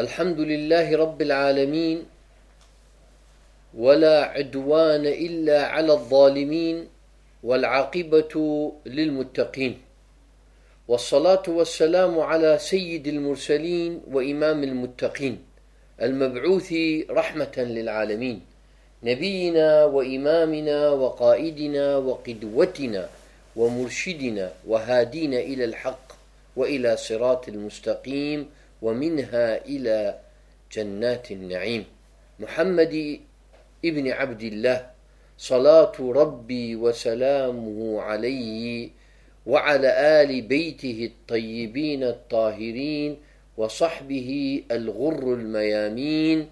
الحمد لله رب العالمين ولا عدوان إلا على الظالمين والعاقبة للمتقين والصلاة والسلام على سيد المرسلين وإمام المتقين المبعوث رحمة للعالمين نبينا وإمامنا وقائدنا وقدوتنا ومرشدنا وهادينا إلى الحق وإلى صراط المستقيم ومنها إلى جنات النعيم. محمد ابن عبد الله صلاة ربي وسلامه عليه وعلى آل بيته الطيبين الطاهرين وصحبه الغر الميامين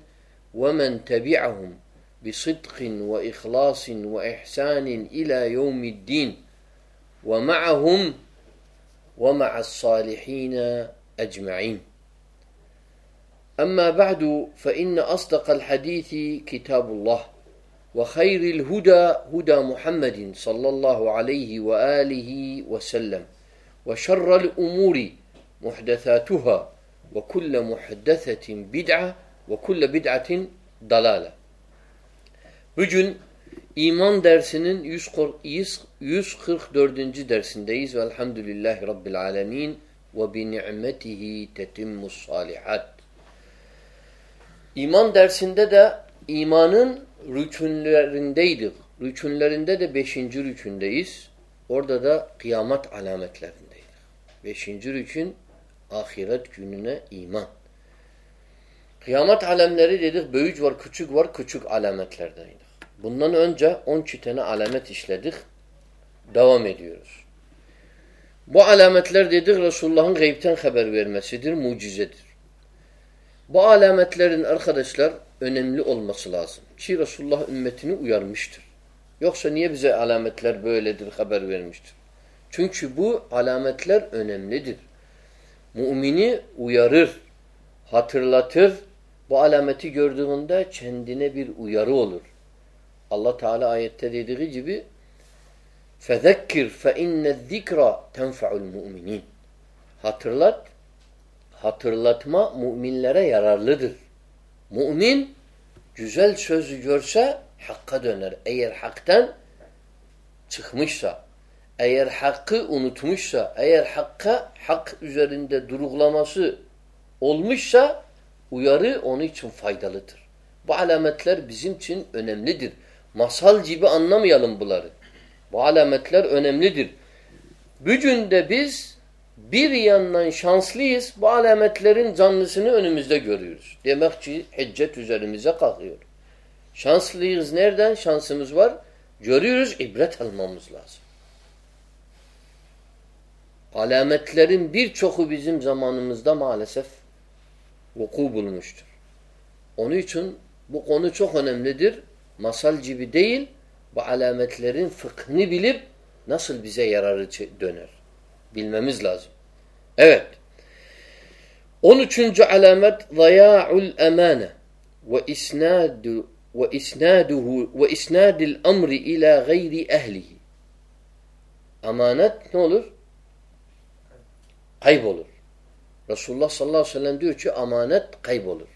ومن تبعهم بصدق وإخلاص وإحسان إلى يوم الدين. ومعهم ومع الصالحين أجمعين. أما بعد فإن أصدق الحديث كتاب الله وخير الهدى هدى محمد صلى الله عليه وآله وسلم وشر الأمور محدثاتها وكل محدثة بدعة وكل بدعة ضلالة Bugün iman dersinin 144. dersindeyiz. Velhamdülillahi Rabbil alemin ve bi ni'metihi tetimmus salihat. İman dersinde de imanın rükünlerindeydik. Rükünlerinde de beşinci rükündeyiz. Orada da kıyamet alametlerindeyiz. Beşinci rükün ahiret gününe iman. Kıyamet alemleri dedik. Büyük var, küçük var, küçük alametlerdeydik. Bundan önce 12 tane alamet işledik. Devam ediyoruz. Bu alametler dedik Resulullah'ın gaybten haber vermesidir, mucizedir. Bu alametlerin arkadaşlar önemli olması lazım. Ki Resulullah ümmetini uyarmıştır. Yoksa niye bize alametler böyledir haber vermiştir? Çünkü bu alametler önemlidir. Mümini uyarır, hatırlatır. Bu alameti gördüğünde kendine bir uyarı olur. Allah Teala ayette dediği gibi فَذَكِّرْ فَاِنَّ الذِّكْرَ تَنْفَعُ الْمُؤْمِنِينَ Hatırlat, hatırlatma müminlere yararlıdır. Mümin güzel sözü görse hakka döner. Eğer haktan çıkmışsa, eğer hakkı unutmuşsa, eğer hakka hak üzerinde duruklaması olmuşsa uyarı onun için faydalıdır. Bu alametler bizim için önemlidir. Masal gibi anlamayalım bunları. Bu alametler önemlidir. Bugün de biz bir yandan şanslıyız. Bu alametlerin canlısını önümüzde görüyoruz. Demek ki hiccet üzerimize kalkıyor. Şanslıyız. Nereden şansımız var? Görüyoruz. ibret almamız lazım. Alametlerin birçoku bizim zamanımızda maalesef vuku bulmuştur. Onun için bu konu çok önemlidir. Masal gibi değil, bu alametlerin fıkhını bilip nasıl bize yararı döner. Bilmemiz lazım. Evet. 13. alamet zaya'ul emane ve isnadu ve isnaduhu ve isnadil emri ila gayri ehlihi. Amanet ne olur? Kaybolur. Resulullah sallallahu aleyhi ve sellem diyor ki amanet kaybolur.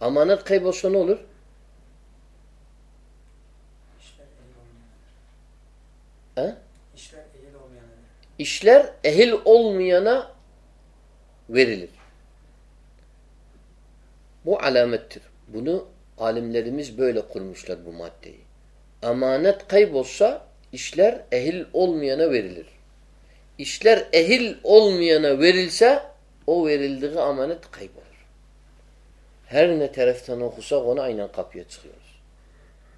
Amanet kaybolsa ne olur? He? İşler ehil olmayana. Verilir. Bu alamettir. Bunu alimlerimiz böyle kurmuşlar bu maddeyi. Amanet kaybolsa işler ehil olmayana verilir. İşler ehil olmayana verilse o verildiği amanet kaybolur. Her ne taraftan okusak ona aynen kapıya çıkıyoruz.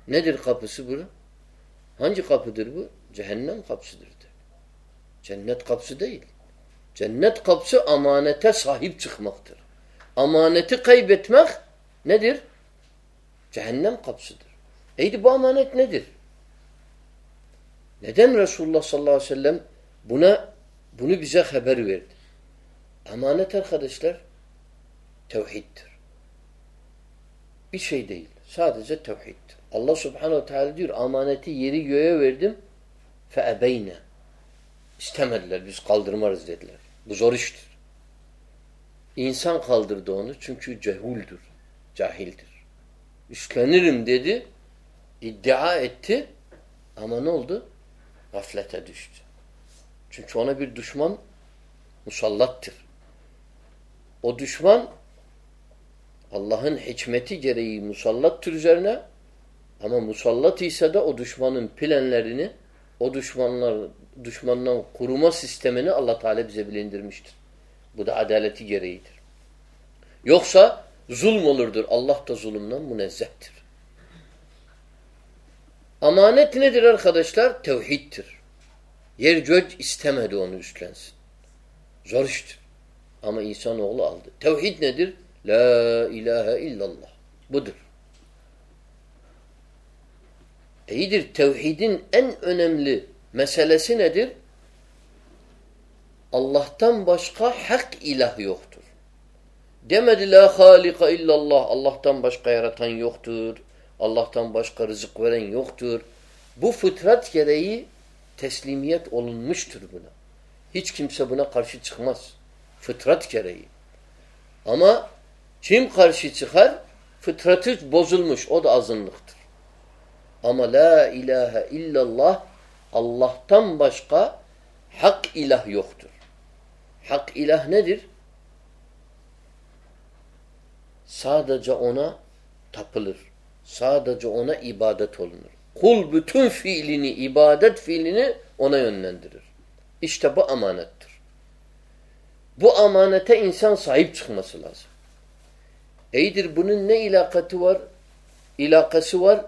Nedir kapısı bu? Hangi kapıdır bu? Cehennem kapısıdır. Cennet kapısı değil. Cennet kapısı amanete sahip çıkmaktır. Amaneti kaybetmek nedir? Cehennem kapısıdır. Eydi bu amanet nedir? Neden Resulullah sallallahu aleyhi ve sellem buna bunu bize haber verdi? Amanet arkadaşlar tevhiddir. Bir şey değil. Sadece tevhiddir. Allah subhanehu teala diyor amaneti yeri göğe verdim feebeyne. İstemediler. Biz kaldırmarız dediler. Bu zor iştir. İnsan kaldırdı onu çünkü cehuldür, cahildir. Üstlenirim dedi, iddia etti ama ne oldu? Gaflete düştü. Çünkü ona bir düşman musallattır. O düşman Allah'ın hikmeti gereği musallattır üzerine ama musallat ise de o düşmanın planlarını o düşmanlar düşmandan koruma sistemini Allah Teala bize bilindirmiştir. Bu da adaleti gereğidir. Yoksa zulm olurdur. Allah da zulümden münezzehtir. Amanet nedir arkadaşlar? Tevhiddir. Yer gök istemedi onu üstlensin. Zor iştir. Ama insanoğlu aldı. Tevhid nedir? La ilahe illallah. Budur. İyidir. Tevhidin en önemli meselesi nedir? Allah'tan başka hak ilah yoktur. Demedi la halika illallah. Allah'tan başka yaratan yoktur. Allah'tan başka rızık veren yoktur. Bu fıtrat gereği teslimiyet olunmuştur buna. Hiç kimse buna karşı çıkmaz. Fıtrat gereği. Ama kim karşı çıkar? Fıtratı bozulmuş. O da azınlıktır. Ama la ilahe illallah Allah'tan başka hak ilah yoktur. Hak ilah nedir? Sadece ona tapılır. Sadece ona ibadet olunur. Kul bütün fiilini, ibadet fiilini ona yönlendirir. İşte bu amanettir. Bu amanete insan sahip çıkması lazım. İyidir bunun ne ilakati var? İlakası var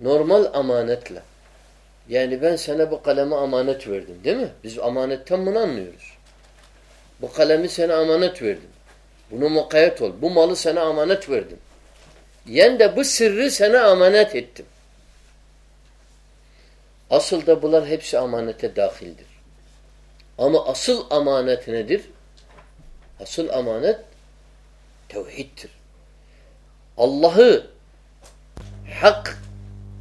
normal amanetle. Yani ben sana bu kalemi amanet verdim değil mi? Biz amanetten bunu anlıyoruz. Bu kalemi sana amanet verdim. Bunu mukayyet ol. Bu malı sana amanet verdim. Yen de bu sırrı sana amanet ettim. Asıl da bunlar hepsi amanete dahildir. Ama asıl amanet nedir? Asıl amanet tevhiddir. Allah'ı hak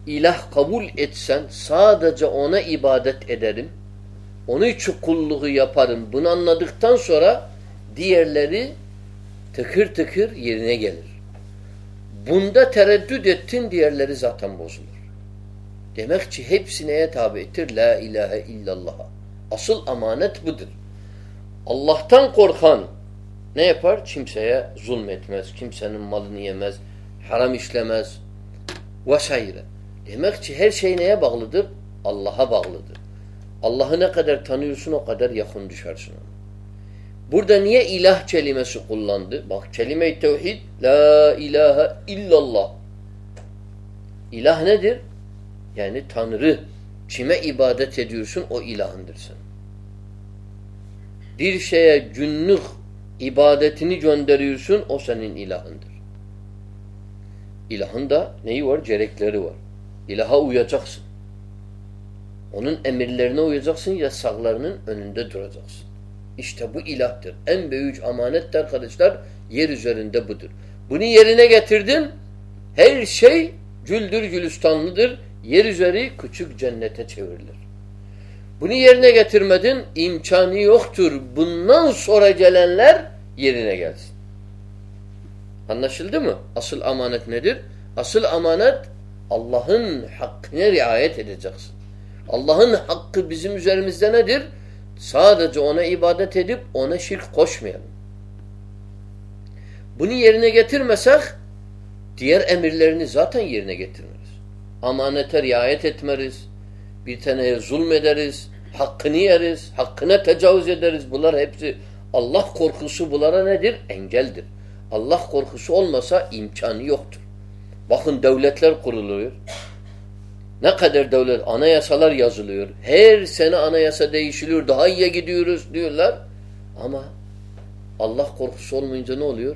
ilah kabul etsen sadece ona ibadet ederim. Onun için kulluğu yaparım. Bunu anladıktan sonra diğerleri tıkır tıkır yerine gelir. Bunda tereddüt ettin diğerleri zaten bozulur. Demek ki hepsi neye tabi'tir? La ilahe illallah. Asıl amanet budur. Allah'tan korkan ne yapar? Kimseye zulmetmez, kimsenin malını yemez, haram işlemez vesaire. Demek ki her şey neye bağlıdır? Allah'a bağlıdır. Allah'ı ne kadar tanıyorsun o kadar yakın düşersin ona. Burada niye ilah kelimesi kullandı? Bak kelime-i tevhid la ilahe illallah. İlah nedir? Yani Tanrı. Kime ibadet ediyorsun o ilahındır sen. Bir şeye günlük ibadetini gönderiyorsun o senin ilahındır. İlahın da neyi var? Gerekleri var. İlaha uyacaksın. Onun emirlerine uyacaksın, yasaklarının önünde duracaksın. İşte bu ilahtır. En büyük amanet de arkadaşlar yer üzerinde budur. Bunu yerine getirdin, her şey güldür gülistanlıdır. Yer üzeri küçük cennete çevrilir. Bunu yerine getirmedin, imkanı yoktur. Bundan sonra gelenler yerine gelsin. Anlaşıldı mı? Asıl amanet nedir? Asıl amanet Allah'ın hakkına riayet edeceksin. Allah'ın hakkı bizim üzerimizde nedir? Sadece ona ibadet edip ona şirk koşmayalım. Bunu yerine getirmesek diğer emirlerini zaten yerine getirmeriz. Amanete riayet etmeriz. Bir taneye zulmederiz. Hakkını yeriz. Hakkına tecavüz ederiz. Bunlar hepsi Allah korkusu bunlara nedir? Engeldir. Allah korkusu olmasa imkanı yoktur. Bakın devletler kuruluyor. Ne kadar devlet, anayasalar yazılıyor. Her sene anayasa değişiliyor. Daha iyiye gidiyoruz diyorlar. Ama Allah korkusu olmayınca ne oluyor?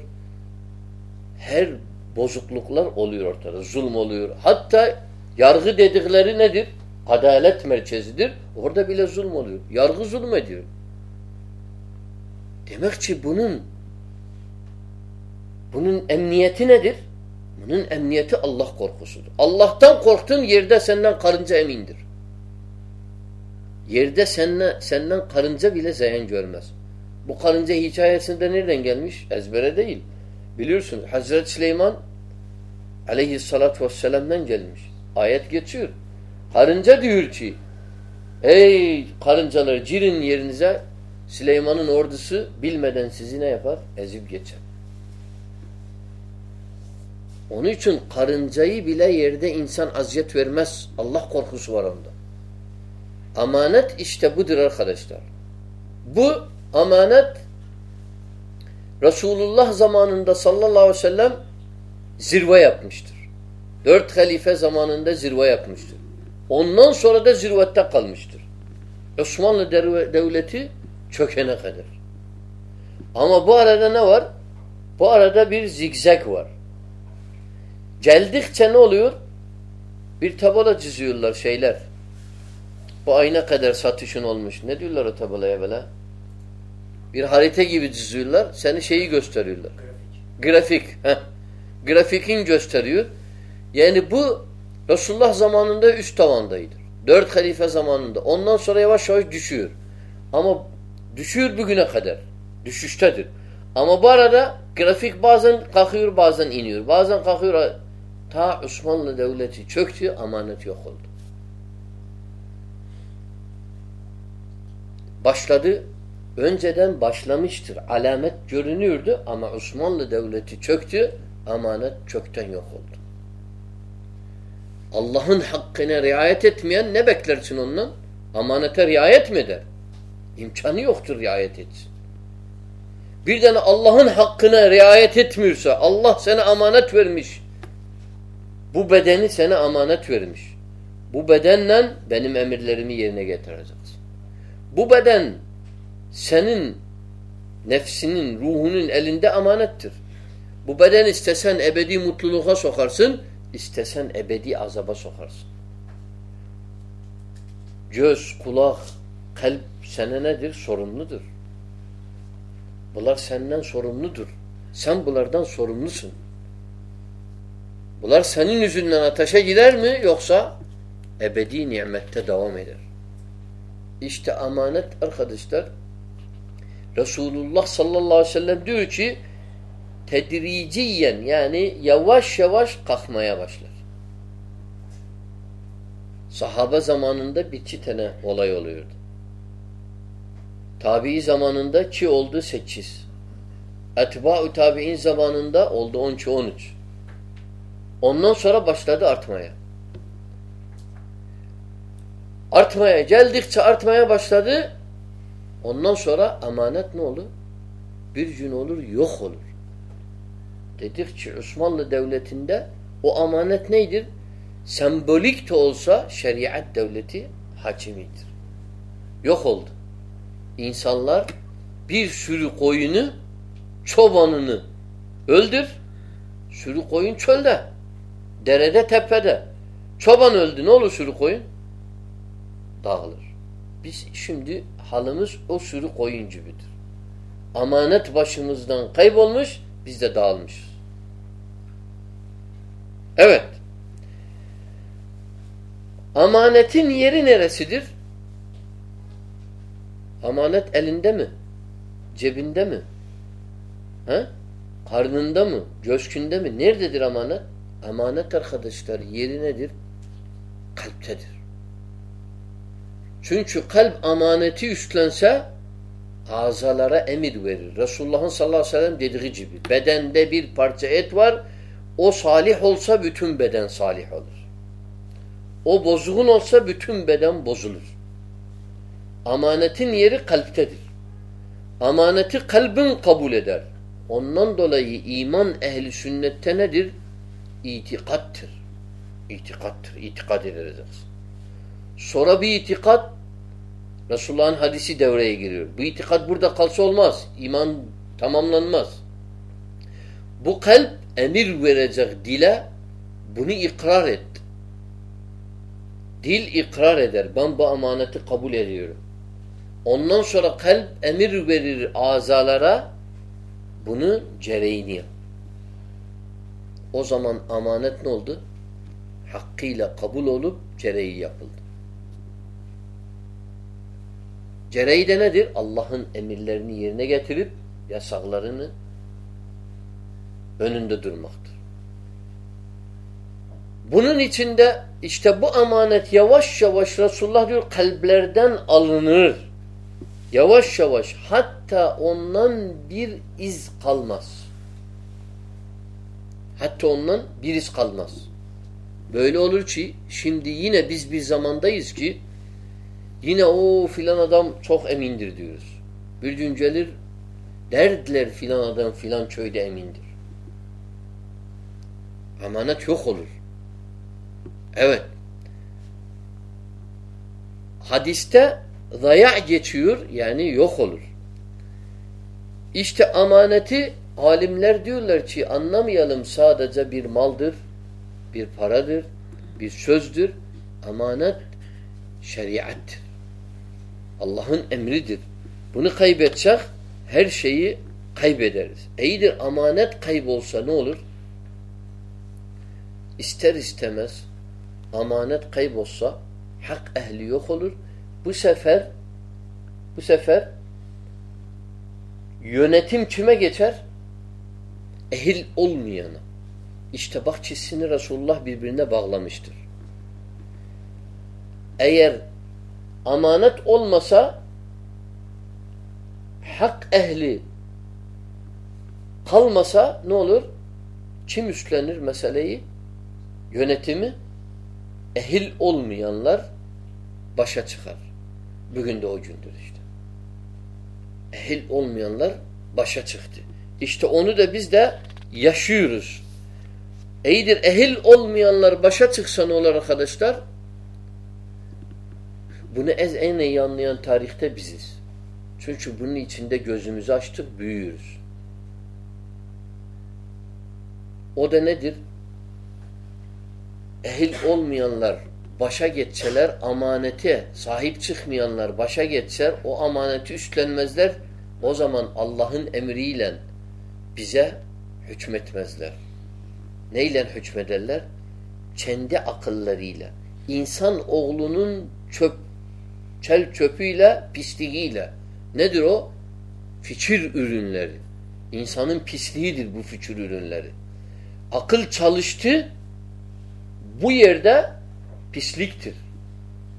Her bozukluklar oluyor ortada. Zulm oluyor. Hatta yargı dedikleri nedir? Adalet merkezidir. Orada bile zulm oluyor. Yargı zulm ediyor. Demek ki bunun bunun emniyeti nedir? Bunun emniyeti Allah korkusudur. Allah'tan korktun yerde senden karınca emindir. Yerde senden, senden karınca bile zayan görmez. Bu karınca hikayesinde nereden gelmiş? Ezbere değil. Biliyorsun Hazreti Süleyman aleyhissalatü vesselam'dan gelmiş. Ayet geçiyor. Karınca diyor ki ey karıncalar cirin yerinize Süleyman'ın ordusu bilmeden sizi ne yapar? Ezip geçer. Onun için karıncayı bile yerde insan aziyet vermez. Allah korkusu var onda. Amanet işte budur arkadaşlar. Bu amanet Resulullah zamanında sallallahu aleyhi ve sellem zirve yapmıştır. Dört halife zamanında zirve yapmıştır. Ondan sonra da zirvette kalmıştır. Osmanlı devleti çökene kadar. Ama bu arada ne var? Bu arada bir zigzag var. Geldikçe ne oluyor? Bir tabela çiziyorlar şeyler. Bu ayna kadar satışın olmuş. Ne diyorlar o tabelaya böyle? Bir harita gibi çiziyorlar. Seni şeyi gösteriyorlar. Grafik. Grafik. Grafikin gösteriyor. Yani bu Resulullah zamanında üst tavandaydı. Dört halife zamanında. Ondan sonra yavaş yavaş düşüyor. Ama düşüyor bugüne kadar. Düşüştedir. Ama bu arada grafik bazen kalkıyor bazen iniyor. Bazen kalkıyor. Ta Osmanlı Devleti çöktü, amanet yok oldu. Başladı, önceden başlamıştır. Alamet görünüyordu ama Osmanlı Devleti çöktü, amanet çökten yok oldu. Allah'ın hakkına riayet etmeyen ne beklersin ondan? Amanete riayet mi eder? İmkanı yoktur riayet etsin. Bir tane Allah'ın hakkına riayet etmiyorsa, Allah sana amanet vermiş, bu bedeni sana amanet vermiş. Bu bedenle benim emirlerimi yerine getireceksin. Bu beden senin nefsinin, ruhunun elinde amanettir. Bu beden istesen ebedi mutluluğa sokarsın, istesen ebedi azaba sokarsın. Göz, kulak, kalp sana nedir? Sorumludur. Bunlar senden sorumludur. Sen bunlardan sorumlusun. Bunlar senin yüzünden ateşe gider mi yoksa ebedi nimette devam eder. İşte amanet arkadaşlar Resulullah sallallahu aleyhi ve sellem diyor ki tedriciyen yani yavaş yavaş kalkmaya başlar. Sahabe zamanında bir iki tane olay oluyordu. Tabii zamanında ki oldu sekiz. Etba-ı tabi'in zamanında oldu on on üç. Ondan sonra başladı artmaya. Artmaya geldikçe artmaya başladı. Ondan sonra emanet ne olur? Bir gün olur yok olur. Dedik Osmanlı Devleti'nde o emanet neydir? Sembolik de olsa şeriat devleti hakimidir. Yok oldu. İnsanlar bir sürü koyunu çobanını öldür. Sürü koyun çölde. Derede tepede. Çoban öldü ne olur sürü koyun? Dağılır. Biz şimdi halımız o sürü koyun gibidir. Amanet başımızdan kaybolmuş, biz de dağılmışız. Evet. Amanetin yeri neresidir? Amanet elinde mi? Cebinde mi? He? Karnında mı? Coşkunda mı? Nerededir amanet? Emanet arkadaşlar yeri nedir? Kalptedir. Çünkü kalp amaneti üstlense azalara emir verir. Resulullah'ın sallallahu aleyhi ve sellem dediği gibi bedende bir parça et var o salih olsa bütün beden salih olur. O bozgun olsa bütün beden bozulur. Amanetin yeri kalptedir. Amaneti kalbin kabul eder. Ondan dolayı iman ehli sünnette nedir? İtikattır. İtikattır. İtikad edeceğiz. Sonra bir itikat Resulullah'ın hadisi devreye giriyor. Bu itikat burada kalsa olmaz. İman tamamlanmaz. Bu kalp emir verecek dile bunu ikrar et. Dil ikrar eder. Ben bu amaneti kabul ediyorum. Ondan sonra kalp emir verir azalara bunu cereğini yap. O zaman amanet ne oldu? Hakkıyla kabul olup cereyi yapıldı. Gereği de nedir? Allah'ın emirlerini yerine getirip yasaklarını önünde durmaktır. Bunun içinde işte bu emanet yavaş yavaş Resulullah diyor kalplerden alınır. Yavaş yavaş hatta ondan bir iz kalmaz. Hatta ondan bir iz kalmaz. Böyle olur ki şimdi yine biz bir zamandayız ki yine o filan adam çok emindir diyoruz. Bir gün gelir derdiler filan adam filan köyde emindir. Emanet yok olur. Evet. Hadiste zaya geçiyor yani yok olur. İşte emaneti alimler diyorlar ki anlamayalım sadece bir maldır, bir paradır, bir sözdür. Emanet şeriattir. Allah'ın emridir. Bunu kaybetsek her şeyi kaybederiz. İyidir emanet kaybolsa ne olur? İster istemez amanet kaybolsa hak ehli yok olur. Bu sefer bu sefer yönetim kime geçer? Ehil olmayana. İşte bak çizsini Resulullah birbirine bağlamıştır. Eğer amanet olmasa hak ehli kalmasa ne olur? Kim üstlenir meseleyi? Yönetimi? ehil olmayanlar başa çıkar. Bugün de o gündür işte. Ehil olmayanlar başa çıktı. İşte onu da biz de yaşıyoruz. İyidir ehil olmayanlar başa çıksa ne olur arkadaşlar? Bunu ez en iyi anlayan tarihte biziz. Çünkü bunun içinde gözümüzü açtık, büyüyoruz. O da nedir? ehil olmayanlar başa geçseler amanete sahip çıkmayanlar başa geçser o amaneti üstlenmezler o zaman Allah'ın emriyle bize hükmetmezler. Neyle hükmederler? Kendi akıllarıyla. İnsan oğlunun çöp, çel çöpüyle, pisliğiyle. Nedir o? Fikir ürünleri. İnsanın pisliğidir bu fikir ürünleri. Akıl çalıştı, bu yerde pisliktir.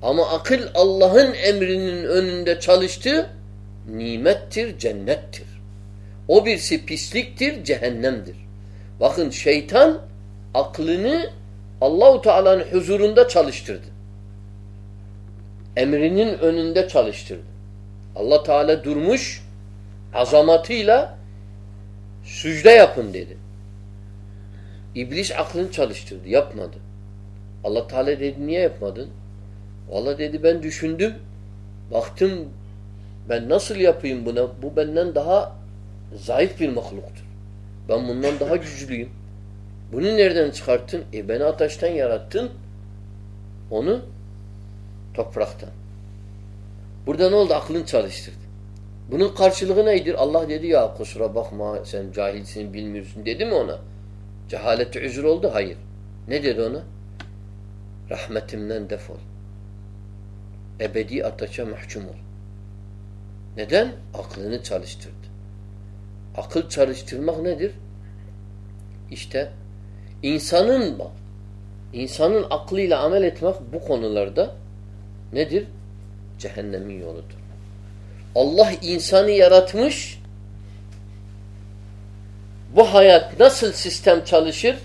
Ama akıl Allah'ın emrinin önünde çalıştı, nimettir, cennettir. O birisi pisliktir, cehennemdir. Bakın şeytan aklını Allahu Teala'nın huzurunda çalıştırdı. Emrinin önünde çalıştırdı. Allah Teala durmuş azamatıyla sücde yapın dedi. İblis aklını çalıştırdı, yapmadı. Allah Teala dedi niye yapmadın? Valla dedi ben düşündüm. Baktım ben nasıl yapayım buna? Bu benden daha zayıf bir mahluktur. Ben bundan daha güçlüyüm. Bunu nereden çıkarttın? E beni ateşten yarattın. Onu topraktan. Burada ne oldu? Aklın çalıştırdı. Bunun karşılığı neydir? Allah dedi ya kusura bakma sen cahilsin bilmiyorsun dedi mi ona? Cehaleti üzür oldu? Hayır. Ne dedi ona? Rahmetimden defol. Ebedi ateşe mahkum ol. Neden? Aklını çalıştırdı. Akıl çalıştırmak nedir? İşte insanın bak, insanın aklıyla amel etmek bu konularda nedir? Cehennemin yoludur. Allah insanı yaratmış bu hayat nasıl sistem çalışır?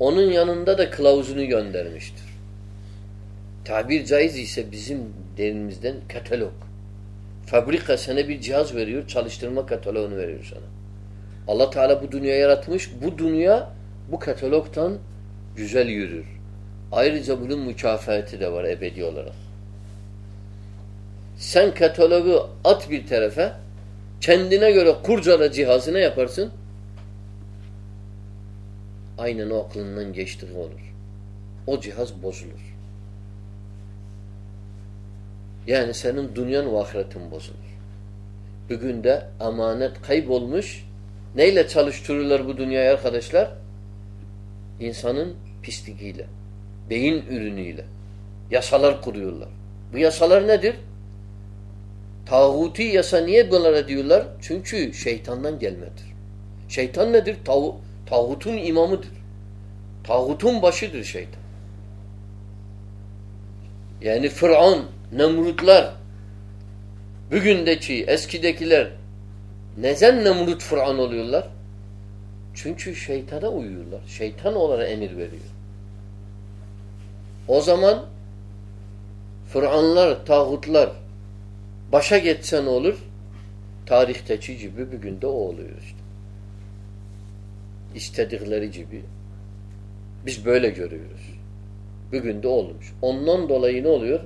Onun yanında da kılavuzunu göndermiştir. Tabir caiz ise bizim derimizden katalog. Fabrika sana bir cihaz veriyor, çalıştırma kataloğunu veriyor sana. Allah Teala bu dünya yaratmış, bu dünya bu katalogtan güzel yürür. Ayrıca bunun mükafatı da var ebedi olarak. Sen katalogu at bir tarafa, kendine göre kurcala cihazı yaparsın? aynen o aklından geçtiği olur. O cihaz bozulur. Yani senin dünyan ve ahiretin bozulur. Bugün de emanet kaybolmuş. Neyle çalıştırırlar bu dünyayı arkadaşlar? İnsanın pisliğiyle, beyin ürünüyle. Yasalar kuruyorlar. Bu yasalar nedir? Tağuti yasa niye bunlara diyorlar? Çünkü şeytandan gelmedir. Şeytan nedir? Tağ tağutun imamıdır. Tağutun başıdır şeytan. Yani Fıraun, Nemrutlar, bugündeki, eskidekiler neden Nemrut Fıraun oluyorlar? Çünkü şeytana uyuyorlar. Şeytan olarak emir veriyor. O zaman Fıraunlar, tağutlar başa geçse ne olur? Tarihteki gibi bugün de o oluyor işte. İstedikleri gibi. Biz böyle görüyoruz. Bugün de olmuş. Ondan dolayı ne oluyor?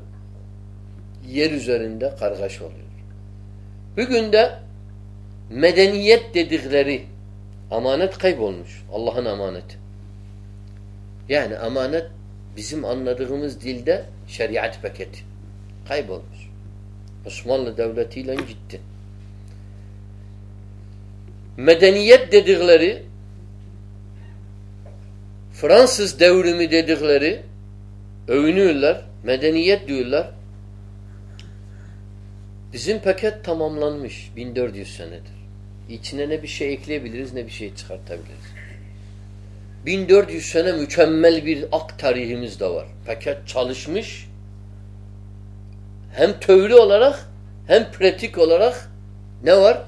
Yer üzerinde kargaş oluyor. Bugün de medeniyet dedikleri amanet kaybolmuş. Allah'ın amaneti. Yani amanet bizim anladığımız dilde şeriat paketi. Kaybolmuş. Osmanlı devletiyle gitti. Medeniyet dedikleri Fransız devrimi dedikleri övünüyorlar, medeniyet diyorlar. Bizim paket tamamlanmış 1400 senedir. İçine ne bir şey ekleyebiliriz ne bir şey çıkartabiliriz. 1400 sene mükemmel bir ak tarihimiz de var. Paket çalışmış. Hem teori olarak hem pratik olarak ne var?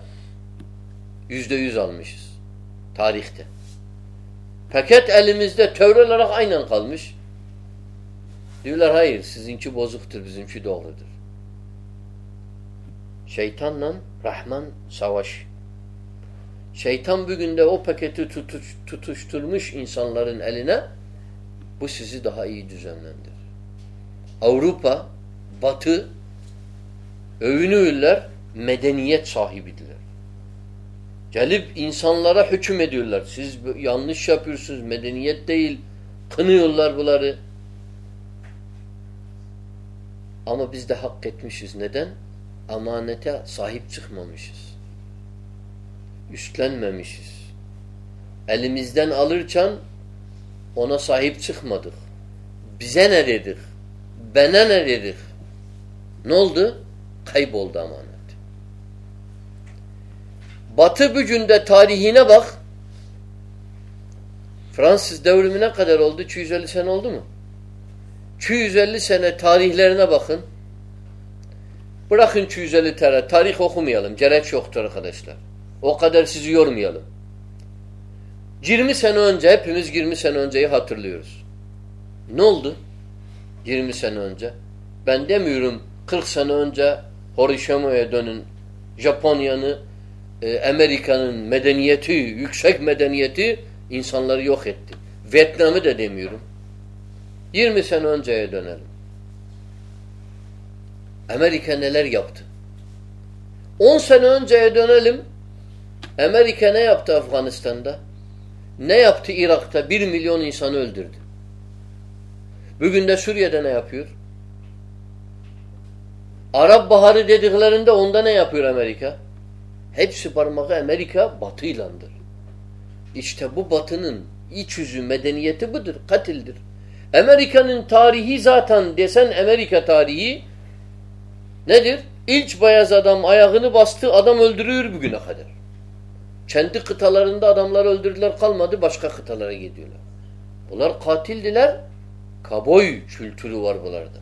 Yüzde yüz almışız. Tarihte. Paket elimizde teori olarak aynen kalmış. Diyorlar hayır sizinki bozuktur bizimki doğrudur. Şeytanla Rahman savaş. Şeytan bugün de o paketi tutuş, tutuşturmuş insanların eline bu sizi daha iyi düzenlendir. Avrupa, Batı övünüyorlar, medeniyet sahibidiler. Gelip insanlara hüküm ediyorlar. Siz yanlış yapıyorsunuz, medeniyet değil. Kınıyorlar bunları. Ama biz de hak etmişiz. Neden? Amanete sahip çıkmamışız. Üstlenmemişiz. Elimizden alırken ona sahip çıkmadık. Bize ne dedik? Bana ne dedik? Ne oldu? Kayboldu amanet. Batı bugünde tarihine bak. Fransız devrimine kadar oldu? 250 sene oldu mu? 250 sene tarihlerine bakın. Bırakın 250 tane. Tarih okumayalım. Gerek yoktur arkadaşlar. O kadar sizi yormayalım. 20 sene önce hepimiz 20 sene önceyi hatırlıyoruz. Ne oldu? 20 sene önce. Ben demiyorum 40 sene önce Horishima'ya dönün. Japonya'nı, e, Amerika'nın medeniyeti, yüksek medeniyeti insanları yok etti. Vietnam'ı da demiyorum. 20 sene önceye dönelim. Amerika neler yaptı? 10 sene önceye dönelim. Amerika ne yaptı Afganistan'da? Ne yaptı Irak'ta? 1 milyon insanı öldürdü. Bugün de Suriye'de ne yapıyor? Arap Baharı dediklerinde onda ne yapıyor Amerika? Hepsi parmağı Amerika batıylandır. İşte bu batının iç yüzü medeniyeti budur, katildir. Amerika'nın tarihi zaten desen Amerika tarihi nedir? İlk beyaz adam ayağını bastı, adam öldürüyor bugüne kadar. Kendi kıtalarında adamlar öldürdüler kalmadı, başka kıtalara gidiyorlar. Bunlar katildiler, kaboy kültürü var bunlarda.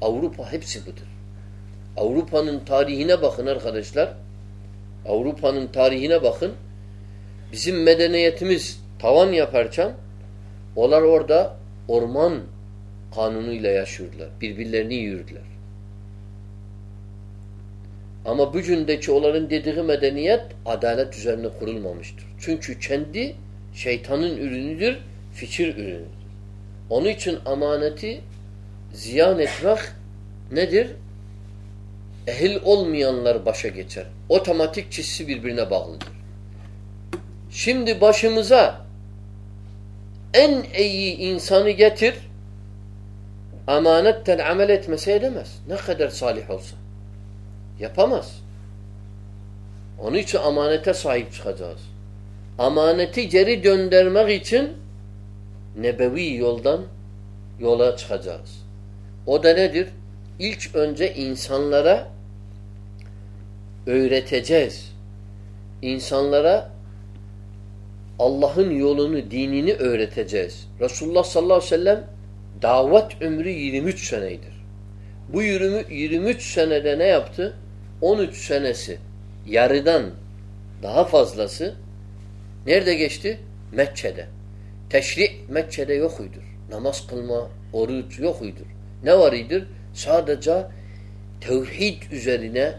Avrupa hepsi budur. Avrupa'nın tarihine bakın arkadaşlar. Avrupa'nın tarihine bakın. Bizim medeniyetimiz tavan yaparken onlar orada orman kanunuyla yaşıyordular. Birbirlerini yürüdüler. Ama bugündeki onların dediği medeniyet adalet üzerine kurulmamıştır. Çünkü kendi şeytanın ürünüdür, fikir ürünüdür. Onun için amaneti ziyan etmek nedir? Ehil olmayanlar başa geçer. Otomatik çizsi birbirine bağlıdır. Şimdi başımıza en iyi insanı getir amanetten amel etmese edemez. Ne kadar salih olsa. Yapamaz. Onun için amanete sahip çıkacağız. Amaneti geri döndürmek için nebevi yoldan yola çıkacağız. O da nedir? İlk önce insanlara öğreteceğiz. İnsanlara Allah'ın yolunu, dinini öğreteceğiz. Resulullah sallallahu aleyhi ve sellem davet ömrü 23 seneydir. Bu 20, 23 senede ne yaptı? 13 senesi yarıdan daha fazlası nerede geçti? Mekke'de. Teşri Mekke'de yok uydur. Namaz kılma, oruç yok uydur. Ne var idir? Sadece tevhid üzerine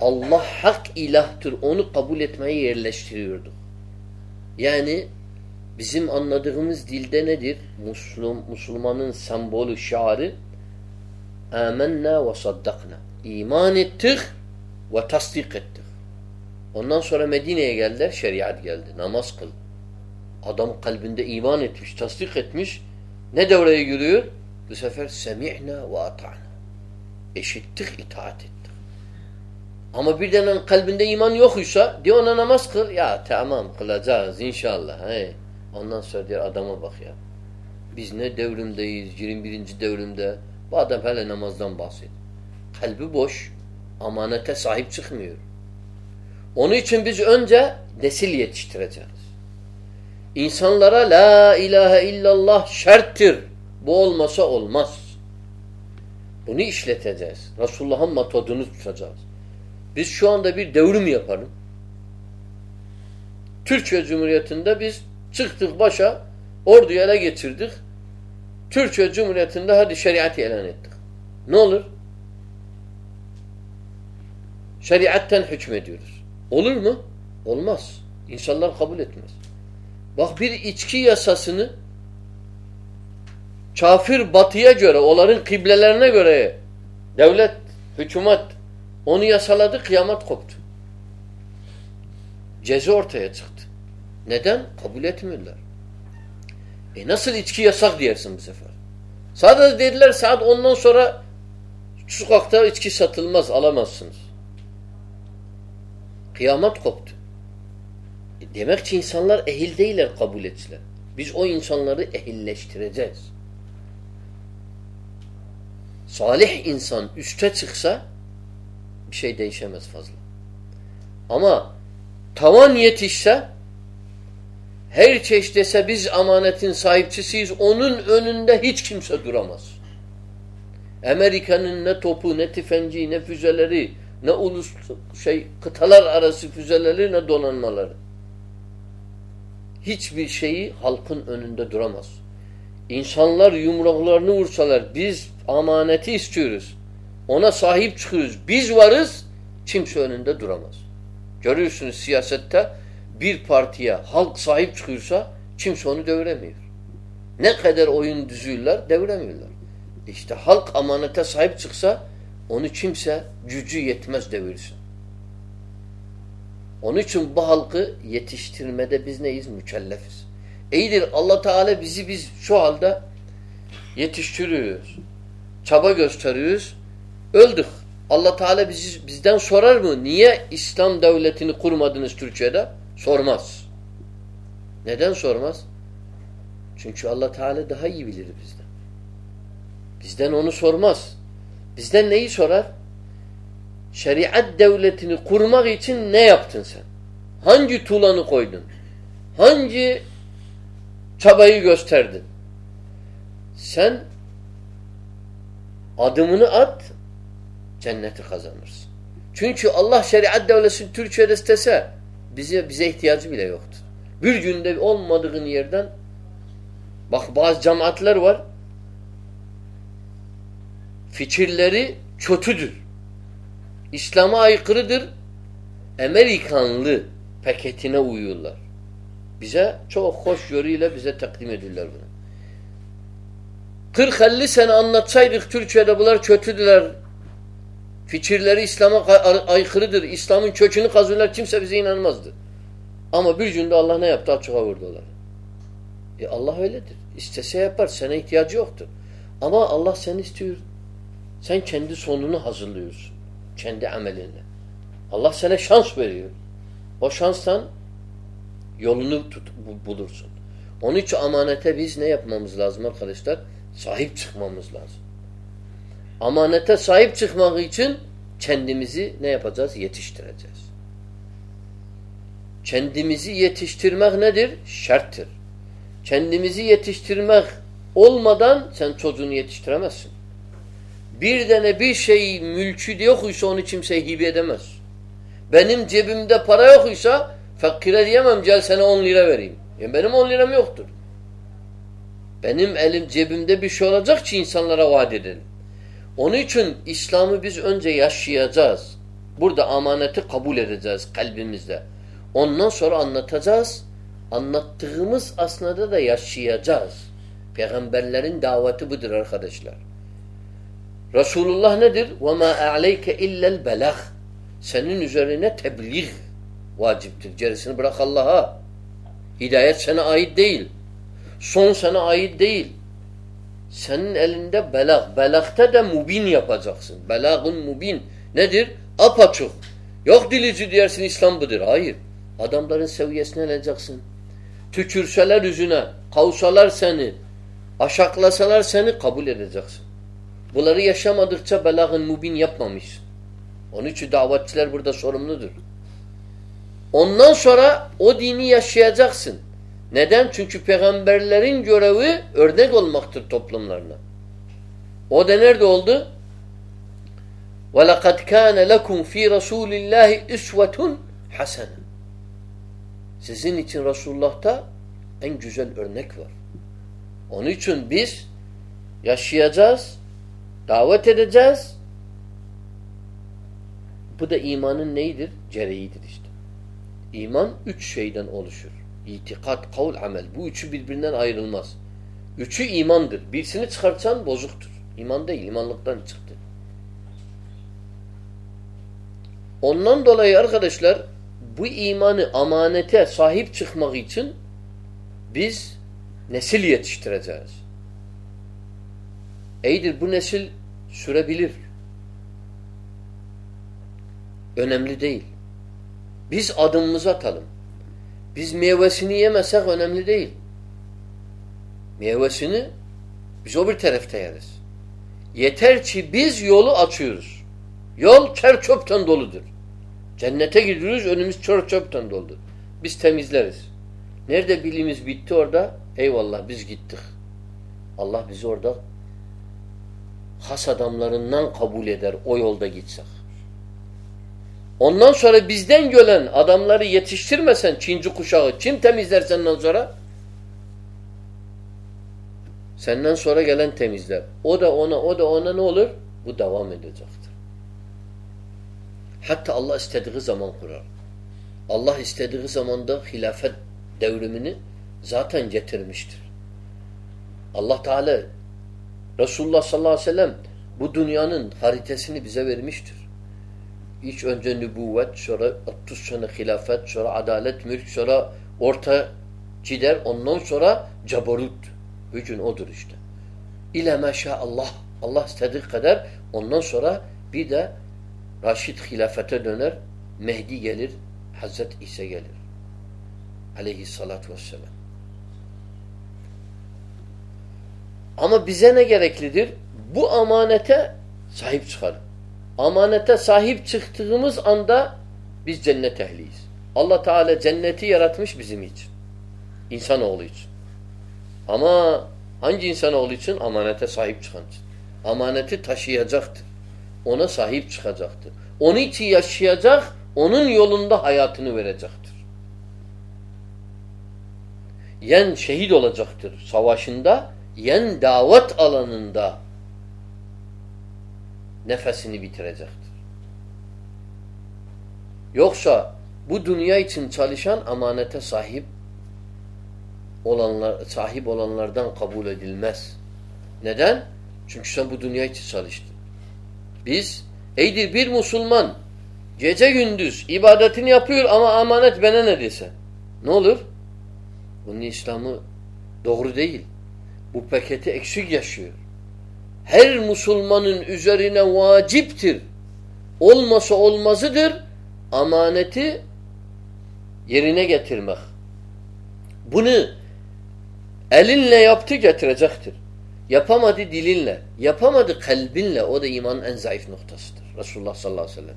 Allah hak ilahtır. Onu kabul etmeyi yerleştiriyorduk. Yani bizim anladığımız dilde nedir? Müslüm, Müslümanın sembolü, şiarı amenna ve saddakna. İman ettik ve tasdik ettik. Ondan sonra Medine'ye geldiler, şeriat geldi. Namaz kıl. Adam kalbinde iman etmiş, tasdik etmiş. Ne devreye giriyor? Bu sefer semi'na ve ata'na. Eşittik, itaat ettik. Ama bir birden kalbinde iman yokuysa diyor ona namaz kıl. Ya tamam kılacağız inşallah. He. Ondan sonra diyor adama bak ya. Biz ne devrimdeyiz? 21. devrimde. Bu adam hele namazdan bahsediyor. Kalbi boş. Amanete sahip çıkmıyor. Onun için biz önce nesil yetiştireceğiz. İnsanlara la ilahe illallah şerttir. Bu olmasa olmaz. Bunu işleteceğiz. Resulullah'ın metodunu tutacağız. Biz şu anda bir devrim yapalım. Türkiye Cumhuriyeti'nde biz çıktık başa, orduyu ele geçirdik. Türkiye Cumhuriyeti'nde hadi şeriatı ilan ettik. Ne olur? Şeriatten hükmediyoruz. Olur mu? Olmaz. İnsanlar kabul etmez. Bak bir içki yasasını kafir batıya göre, onların kiblelerine göre devlet, hükümet onu yasaladı, kıyamet koptu. Ceza ortaya çıktı. Neden? Kabul etmiyorlar. E nasıl içki yasak diyersin bu sefer? Sadece dediler saat ondan sonra sokakta içki satılmaz, alamazsınız. Kıyamet koptu. E demek ki insanlar ehil değiller kabul ettiler. Biz o insanları ehilleştireceğiz. Salih insan üste çıksa bir şey değişemez fazla. Ama tavan yetişse her çeşit biz amanetin sahipçisiyiz. Onun önünde hiç kimse duramaz. Amerika'nın ne topu, ne tüfenci, ne füzeleri, ne ulus şey kıtalar arası füzeleri, ne donanmaları. Hiçbir şeyi halkın önünde duramaz. İnsanlar yumruklarını vursalar biz amaneti istiyoruz. Ona sahip çıkıyoruz. Biz varız, kimse önünde duramaz. Görüyorsunuz siyasette bir partiye halk sahip çıkıyorsa kimse onu deviremiyor. Ne kadar oyun düzüyorlar, deviremiyorlar. İşte halk amanete sahip çıksa onu kimse gücü yetmez devirsin. Onun için bu halkı yetiştirmede biz neyiz? Mükellefiz. İyidir Allah Teala bizi biz şu halde yetiştiriyoruz. Çaba gösteriyoruz. Öldük. Allah Teala bizi, bizden sorar mı? Niye İslam devletini kurmadınız Türkiye'de? Sormaz. Neden sormaz? Çünkü Allah Teala daha iyi bilir bizden. Bizden onu sormaz. Bizden neyi sorar? Şeriat devletini kurmak için ne yaptın sen? Hangi tuğlanı koydun? Hangi çabayı gösterdin? Sen adımını at, cenneti kazanırsın. Çünkü Allah şeriat devletini Türkiye'de istese bize bize ihtiyacı bile yoktur. Bir günde olmadığın yerden bak bazı cemaatler var fikirleri kötüdür. İslam'a aykırıdır. Amerikanlı paketine uyuyorlar. Bize çok hoş yönüyle bize takdim ediyorlar bunu. 40-50 sene anlatsaydık Türkiye'de bunlar kötüdüler. Fikirleri İslam'a aykırıdır. İslam'ın kökünü kazıyorlar. Kimse bize inanmazdı. Ama bir günde Allah ne yaptı? Açığa vurdular. E Allah öyledir. İstese yapar. Sana ihtiyacı yoktur. Ama Allah seni istiyor. Sen kendi sonunu hazırlıyorsun. Kendi amelinle. Allah sana şans veriyor. O şanstan yolunu tut, bulursun. Onun için amanete biz ne yapmamız lazım arkadaşlar? Sahip çıkmamız lazım. Amanete sahip çıkmak için kendimizi ne yapacağız? Yetiştireceğiz. Kendimizi yetiştirmek nedir? Şarttır. Kendimizi yetiştirmek olmadan sen çocuğunu yetiştiremezsin. Bir tane bir şey mülkü yokuysa onu kimse hibe edemez. Benim cebimde para yokuysa fakire diyemem gel sana 10 lira vereyim. Yani benim 10 liram yoktur. Benim elim cebimde bir şey olacak ki insanlara vaat edelim. Onun için İslam'ı biz önce yaşayacağız. Burada amaneti kabul edeceğiz kalbimizde. Ondan sonra anlatacağız. Anlattığımız aslında da yaşayacağız. Peygamberlerin daveti budur arkadaşlar. Resulullah nedir? وَمَا اَعْلَيْكَ اِلَّا الْبَلَغ Senin üzerine tebliğ vaciptir. Gerisini bırak Allah'a. Hidayet sana ait değil. Son sana ait değil. Senin elinde belag. Belagta da mubin yapacaksın. Belagun mubin. Nedir? Apaçuk. Yok dilici diyersin İslam budur. Hayır. Adamların seviyesine geleceksin. Tükürseler yüzüne, kavsalar seni, aşaklasalar seni kabul edeceksin. Bunları yaşamadıkça belagın mubin yapmamışsın. Onun için davetçiler burada sorumludur. Ondan sonra o dini yaşayacaksın. Neden? Çünkü peygamberlerin görevi örnek olmaktır toplumlarına. O da nerede oldu? وَلَقَدْ كَانَ لَكُمْ ف۪ي رَسُولِ اللّٰهِ اِسْوَةٌ حَسَنًا Sizin için Resulullah'ta en güzel örnek var. Onun için biz yaşayacağız, davet edeceğiz. Bu da imanın neyidir? Cereyidir işte. İman üç şeyden oluşur. İtikat, kavl, amel. Bu üçü birbirinden ayrılmaz. Üçü imandır. Birisini çıkartsan bozuktur. İman değil, imanlıktan çıktı. Ondan dolayı arkadaşlar bu imanı amanete sahip çıkmak için biz nesil yetiştireceğiz. İyidir bu nesil sürebilir. Önemli değil. Biz adımımızı atalım. Biz meyvesini yemesek önemli değil. Meyvesini biz o bir tarafta yeriz. Yeter ki biz yolu açıyoruz. Yol çer çöpten doludur. Cennete gidiyoruz önümüz çer çöpten doludur. Biz temizleriz. Nerede bilimiz bitti orada? Eyvallah biz gittik. Allah bizi orada has adamlarından kabul eder o yolda gitsek. Ondan sonra bizden gelen adamları yetiştirmesen Çinci kuşağı kim temizler senden sonra? Senden sonra gelen temizler. O da ona, o da ona ne olur? Bu devam edecektir. Hatta Allah istediği zaman kurar. Allah istediği zamanda hilafet devrimini zaten getirmiştir. Allah Teala Resulullah sallallahu aleyhi ve sellem bu dünyanın haritasını bize vermiştir. İlk önce nübüvvet, sonra 30 sene hilafet, sonra adalet, mülk, sonra orta cider, ondan sonra cabarut. Bugün odur işte. İle Allah. Allah istediği kadar ondan sonra bir de Raşid hilafete döner, Mehdi gelir, Hazret İsa gelir. Aleyhissalatü vesselam. Ama bize ne gereklidir? Bu amanete sahip çıkalım. Amanete sahip çıktığımız anda biz cennet ehliyiz. Allah Teala cenneti yaratmış bizim için. İnsanoğlu için. Ama hangi insanoğlu için? Amanete sahip çıkan için. Amaneti taşıyacaktır. Ona sahip çıkacaktır. Onun için yaşayacak, onun yolunda hayatını verecektir. Yen şehit olacaktır savaşında, yen davet alanında nefesini bitirecektir. Yoksa bu dünya için çalışan amanete sahip olanlar sahip olanlardan kabul edilmez. Neden? Çünkü sen bu dünya için çalıştın. Biz eydir bir Müslüman gece gündüz ibadetini yapıyor ama amanet bana ne dese. Ne olur? Bunun İslam'ı doğru değil. Bu paketi eksik yaşıyor her Müslümanın üzerine vaciptir. Olmasa olmazıdır. Amaneti yerine getirmek. Bunu elinle yaptı getirecektir. Yapamadı dilinle, yapamadı kalbinle. O da imanın en zayıf noktasıdır. Resulullah sallallahu aleyhi ve sellem.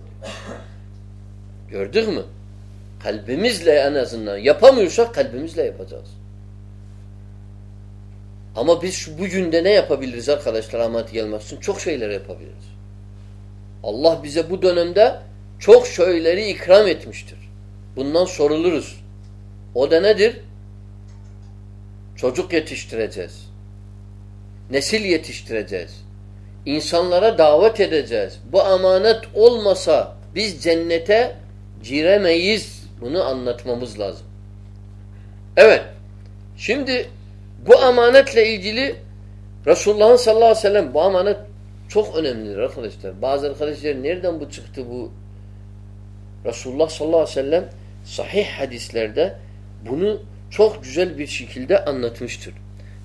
Gördük mü? Kalbimizle en azından yapamıyorsak kalbimizle yapacağız. Ama biz şu bugün de ne yapabiliriz arkadaşlar amaneti gelmek için? Çok şeyler yapabiliriz. Allah bize bu dönemde çok şeyleri ikram etmiştir. Bundan soruluruz. O da nedir? Çocuk yetiştireceğiz. Nesil yetiştireceğiz. İnsanlara davet edeceğiz. Bu amanet olmasa biz cennete giremeyiz. Bunu anlatmamız lazım. Evet. Şimdi bu amanetle ilgili Resulullah'ın sallallahu aleyhi ve sellem bu amanet çok önemlidir arkadaşlar. Bazı arkadaşlar nereden bu çıktı bu? Resulullah sallallahu aleyhi ve sellem sahih hadislerde bunu çok güzel bir şekilde anlatmıştır.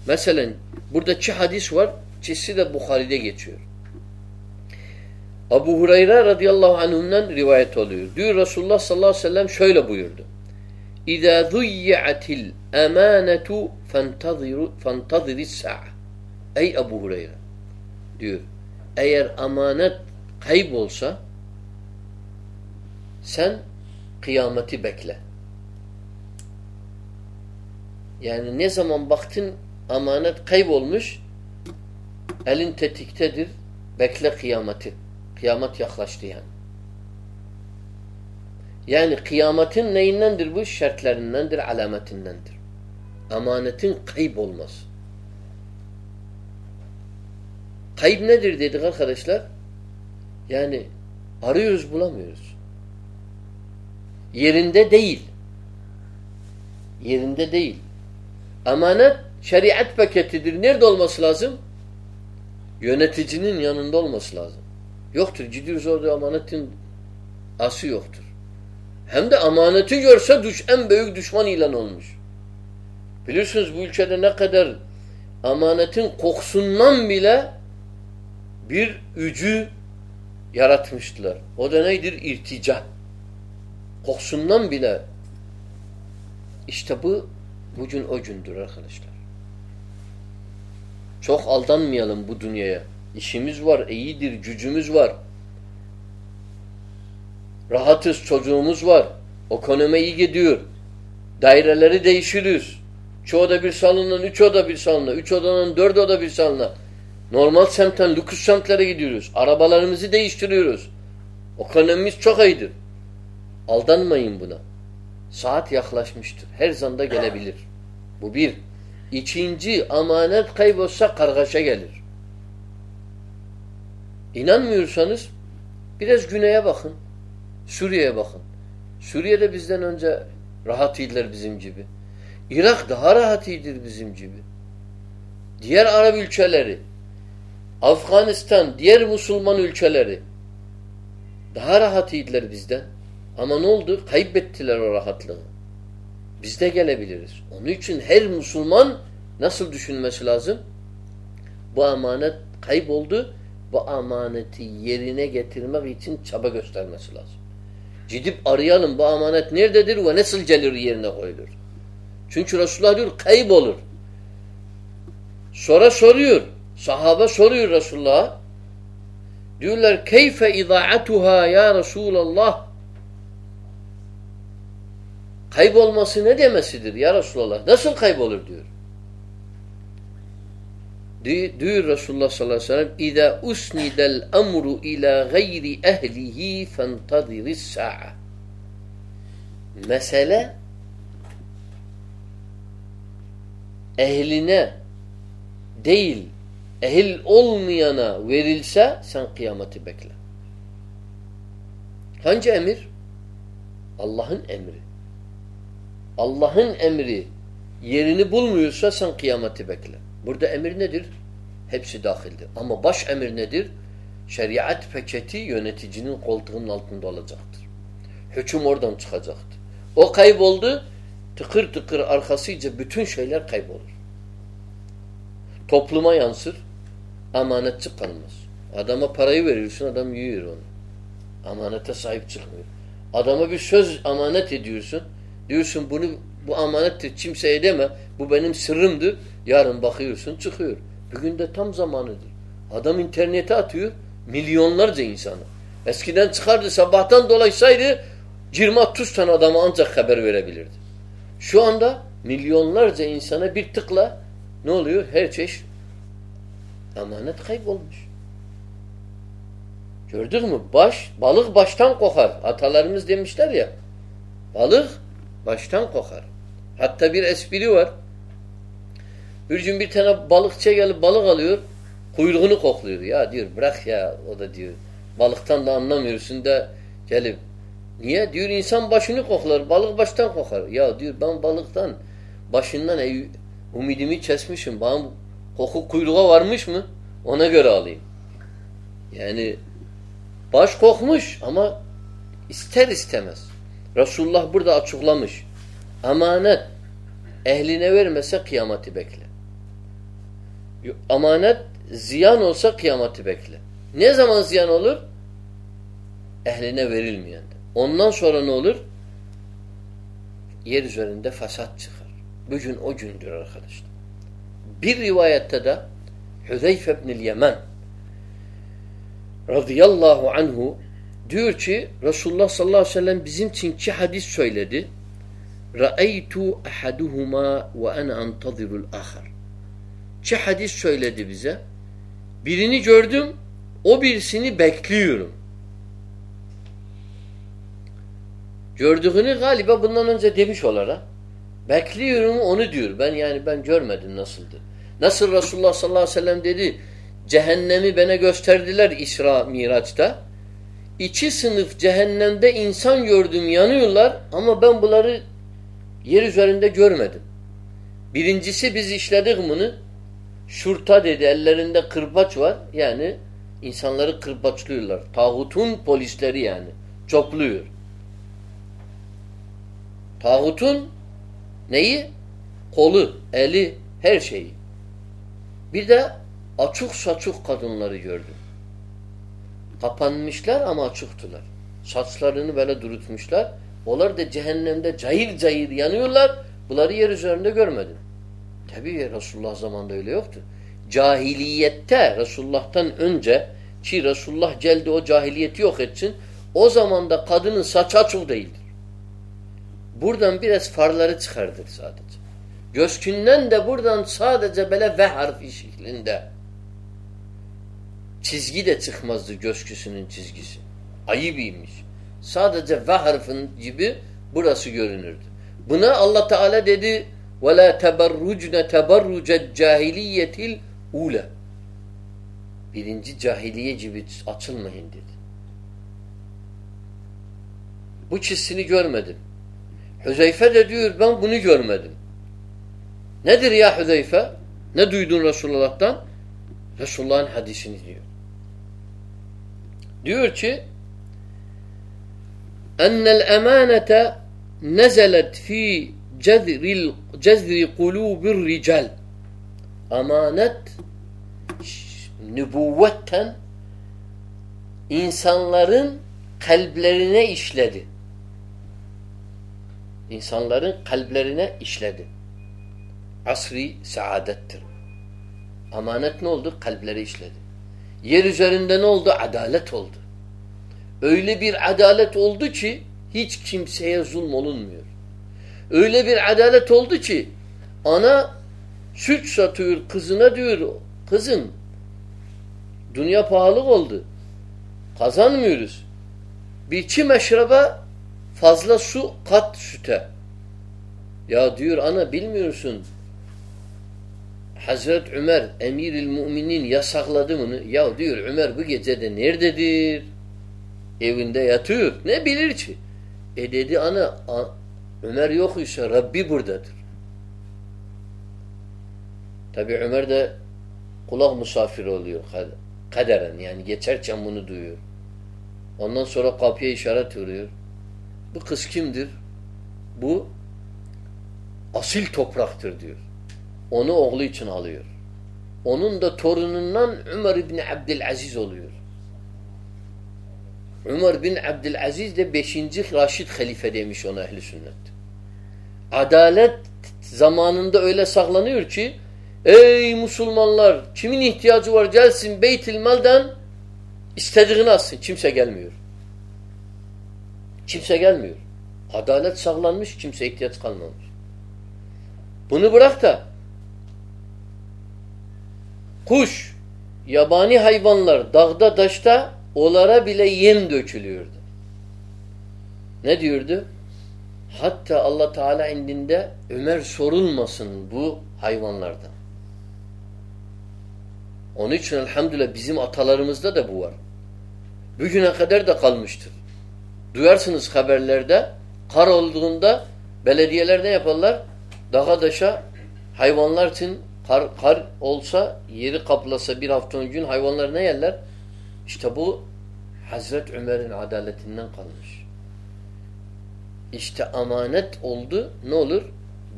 Mesela burada iki hadis var. İkisi de Bukhari'de geçiyor. Abu Hureyre radıyallahu anh'ından rivayet oluyor. Diyor Resulullah sallallahu aleyhi ve sellem şöyle buyurdu. İzâ zuyyi'atil emânetu fentaziri's sa'a. Ey Abu Hureyre diyor. Eğer amanet kaybolsa sen kıyameti bekle. Yani ne zaman baktın amanet kaybolmuş elin tetiktedir bekle kıyameti. Kıyamet yaklaştı yani. Yani kıyametin neyindendir bu? Şartlarındandır, alametindendir. Amanetin kaybolmaz. Kayıp nedir dedik arkadaşlar? Yani arıyoruz bulamıyoruz. Yerinde değil. Yerinde değil. Amanet şeriat paketidir. Nerede olması lazım? Yöneticinin yanında olması lazım. Yoktur. Gidiyoruz orada amanetin ası yoktur. Hem de amaneti görse düş, en büyük düşman ilan olmuş. Bilirsiniz bu ülkede ne kadar amanetin kokusundan bile bir ücü yaratmıştılar. O da nedir? İrtica. Kokusundan bile işte bu bugün o gündür arkadaşlar. Çok aldanmayalım bu dünyaya. İşimiz var, iyidir, gücümüz var. Rahatız, çocuğumuz var. Ekonomi iyi gidiyor. Daireleri değişiriz. İki oda bir salondan üç oda bir salona, üç odanın dört oda bir salona. Normal semtten lüks semtlere gidiyoruz. Arabalarımızı değiştiriyoruz. Ekonomimiz çok iyidir. Aldanmayın buna. Saat yaklaşmıştır. Her zanda gelebilir. Bu bir. İkinci, amanet kaybolsa kargaşa gelir. İnanmıyorsanız biraz güneye bakın. Suriye'ye bakın. Suriye'de bizden önce rahat idiler bizim gibi. Irak daha rahat iyidir bizim gibi. Diğer Arap ülkeleri, Afganistan, diğer Müslüman ülkeleri daha rahat idiler bizden. Ama ne oldu? Kaybettiler o rahatlığı. Biz de gelebiliriz. Onun için her Müslüman nasıl düşünmesi lazım? Bu emanet kayboldu bu amaneti yerine getirmek için çaba göstermesi lazım. Gidip arayalım bu amanet nerededir ve nasıl gelir yerine koyulur. Çünkü Resulullah diyor kayıp olur. Sonra soruyor. Sahaba soruyor Resulullah'a. Diyorlar keyfe idaatuha ya Resulallah. Kaybolması ne demesidir ya Resulallah? Nasıl kaybolur diyor. Diyor Resulullah sallallahu aleyhi ve sellem İzâ usnidel emru ila gayri ehlihi fentadiris sa'a. Mesele ehline değil, ehil olmayana verilse sen kıyameti bekle. Hangi emir? Allah'ın emri. Allah'ın emri yerini bulmuyorsa sen kıyameti bekle. Burada emir nedir? Hepsi dahildir. Ama baş emir nedir? Şeriat paketi yöneticinin koltuğunun altında olacaktır. Hüküm oradan çıkacaktır. O kayboldu, tıkır tıkır arkasıca bütün şeyler kaybolur. Topluma yansır, amanetçi kalmaz. Adama parayı veriyorsun, adam yiyor onu. Amanete sahip çıkmıyor. Adama bir söz amanet ediyorsun, diyorsun bunu bu amanettir, kimse edeme, bu benim sırrımdır. Yarın bakıyorsun çıkıyor. Bugün de tam zamanıdır. Adam internete atıyor milyonlarca insanı. Eskiden çıkardı sabahtan dolaşsaydı 20-30 tane adama ancak haber verebilirdi. Şu anda milyonlarca insana bir tıkla ne oluyor? Her çeşit emanet kaybolmuş. Gördük mü? Baş, balık baştan kokar. Atalarımız demişler ya. Balık baştan kokar. Hatta bir espri var. Bir gün bir tane balıkçı gelip balık alıyor. Kuyruğunu kokluyor. Ya diyor bırak ya o da diyor. Balıktan da anlamıyorsun da gelip. Niye? Diyor insan başını koklar. Balık baştan kokar. Ya diyor ben balıktan başından ev, umidimi kesmişim. Bana koku kuyruğa varmış mı? Ona göre alayım. Yani baş kokmuş ama ister istemez. Resulullah burada açıklamış. Amanet ehline vermese kıyameti bekle. Amanet ziyan olsa kıyameti bekle. Ne zaman ziyan olur? Ehline verilmeyen. Ondan sonra ne olur? Yer üzerinde fasat çıkar. Bugün o gündür arkadaşlar. Bir rivayette de Hüzeyfe ibn-i Yemen radıyallahu anhu diyor ki Resulullah sallallahu aleyhi ve sellem bizim için iki hadis söyledi. Ra'eytu ahaduhuma ve ana antazirul ahar. İki hadis söyledi bize. Birini gördüm, o birisini bekliyorum. Gördüğünü galiba bundan önce demiş olarak. Bekliyorum onu diyor. Ben yani ben görmedim nasıldı. Nasıl Resulullah sallallahu aleyhi ve sellem dedi cehennemi bana gösterdiler İsra Miraç'ta. İki sınıf cehennemde insan gördüm yanıyorlar ama ben bunları yer üzerinde görmedim. Birincisi biz işledik bunu. Şurta dedi ellerinde kırbaç var. Yani insanları kırbaçlıyorlar. Tağutun polisleri yani. Çopluyor. Tağutun neyi? Kolu, eli, her şeyi. Bir de açık saçık kadınları gördüm. Kapanmışlar ama açıktılar. Saçlarını böyle durutmuşlar. Onlar da cehennemde cayır cayır yanıyorlar. Bunları yer üzerinde görmedim. Tabi Resulullah zamanında öyle yoktu. Cahiliyette Resulullah'tan önce ki Resulullah geldi o cahiliyeti yok etsin. O zamanda kadının saç açık değildir. Buradan biraz farları çıkardır sadece. Gözkünden de buradan sadece böyle V harfi şeklinde çizgi de çıkmazdı gözküsünün çizgisi. Ayıbıymış. Sadece V harfin gibi burası görünürdü. Buna Allah Teala dedi وَلَا تَبَرُّجْنَ تَبَرُّجَ الْجَاهِلِيَّةِ الْعُولَى Birinci cahiliye gibi açılmayın dedi. Bu çizsini görmedim. Hüzeyfe de diyor ben bunu görmedim. Nedir ya Hüzeyfe? Ne duydun Resulullah'tan? Resulullah'ın hadisini diyor. Diyor ki ennel emanete nezelet fi cezril cezri kulubir rical amanet nübüvvetten insanların kalplerine işledi. İnsanların kalplerine işledi. Asri saadettir. Amanet ne oldu? Kalpleri işledi. Yer üzerinde ne oldu? Adalet oldu. Öyle bir adalet oldu ki hiç kimseye zulm olunmuyor. Öyle bir adalet oldu ki ana süt satıyor kızına diyor kızım dünya pahalı oldu. Kazanmıyoruz. Bir iki meşraba fazla su kat süte. Ya diyor ana bilmiyorsun Hazret Ömer emiril müminin yasakladı mı? Ya diyor Ömer bu gecede nerededir? Evinde yatıyor. Ne bilir ki? E dedi ana Ömer yok ise Rabbi buradadır. Tabi Ömer de kulak misafir oluyor kaderen yani geçerken bunu duyuyor. Ondan sonra kapıya işaret vuruyor. Bu kız kimdir? Bu asil topraktır diyor. Onu oğlu için alıyor. Onun da torunundan Ömer bin Abdülaziz oluyor. Ömer bin Abdülaziz de 5. Raşid halife demiş ona ehli sünnet. Adalet zamanında öyle saklanıyor ki ey Müslümanlar kimin ihtiyacı var gelsin Beytil Mal'dan İstediğini alsın. Kimse gelmiyor. Kimse gelmiyor. Adalet sağlanmış. Kimse ihtiyaç kalmamış. Bunu bırak da kuş, yabani hayvanlar dağda daşta onlara bile yem dökülüyordu. Ne diyordu? Hatta Allah Teala indinde Ömer sorulmasın bu hayvanlardan. Onun için elhamdülillah bizim atalarımızda da bu var. Bugüne kadar da kalmıştır. Duyarsınız haberlerde kar olduğunda belediyeler ne yaparlar? Dağa daşa hayvanlar için kar, kar olsa yeri kaplasa bir hafta gün hayvanlar ne yerler? İşte bu Hazret Ömer'in adaletinden kalmış. İşte amanet oldu ne olur?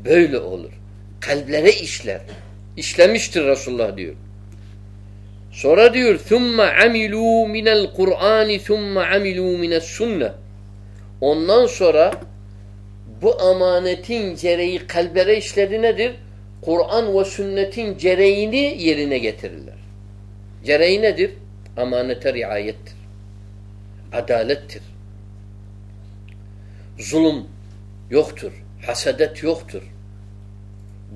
Böyle olur. Kalplere işler. İşlemiştir Resulullah diyor. Sonra diyor ثُمَّ عَمِلُوا مِنَ الْقُرْآنِ ثُمَّ عَمِلُوا مِنَ السُنَّةِ Ondan sonra bu amanetin gereği kalplere işledi nedir? Kur'an ve sünnetin gereğini yerine getirirler. Gereği nedir? Amanete riayettir. Adalettir. Zulüm yoktur. Hasedet yoktur.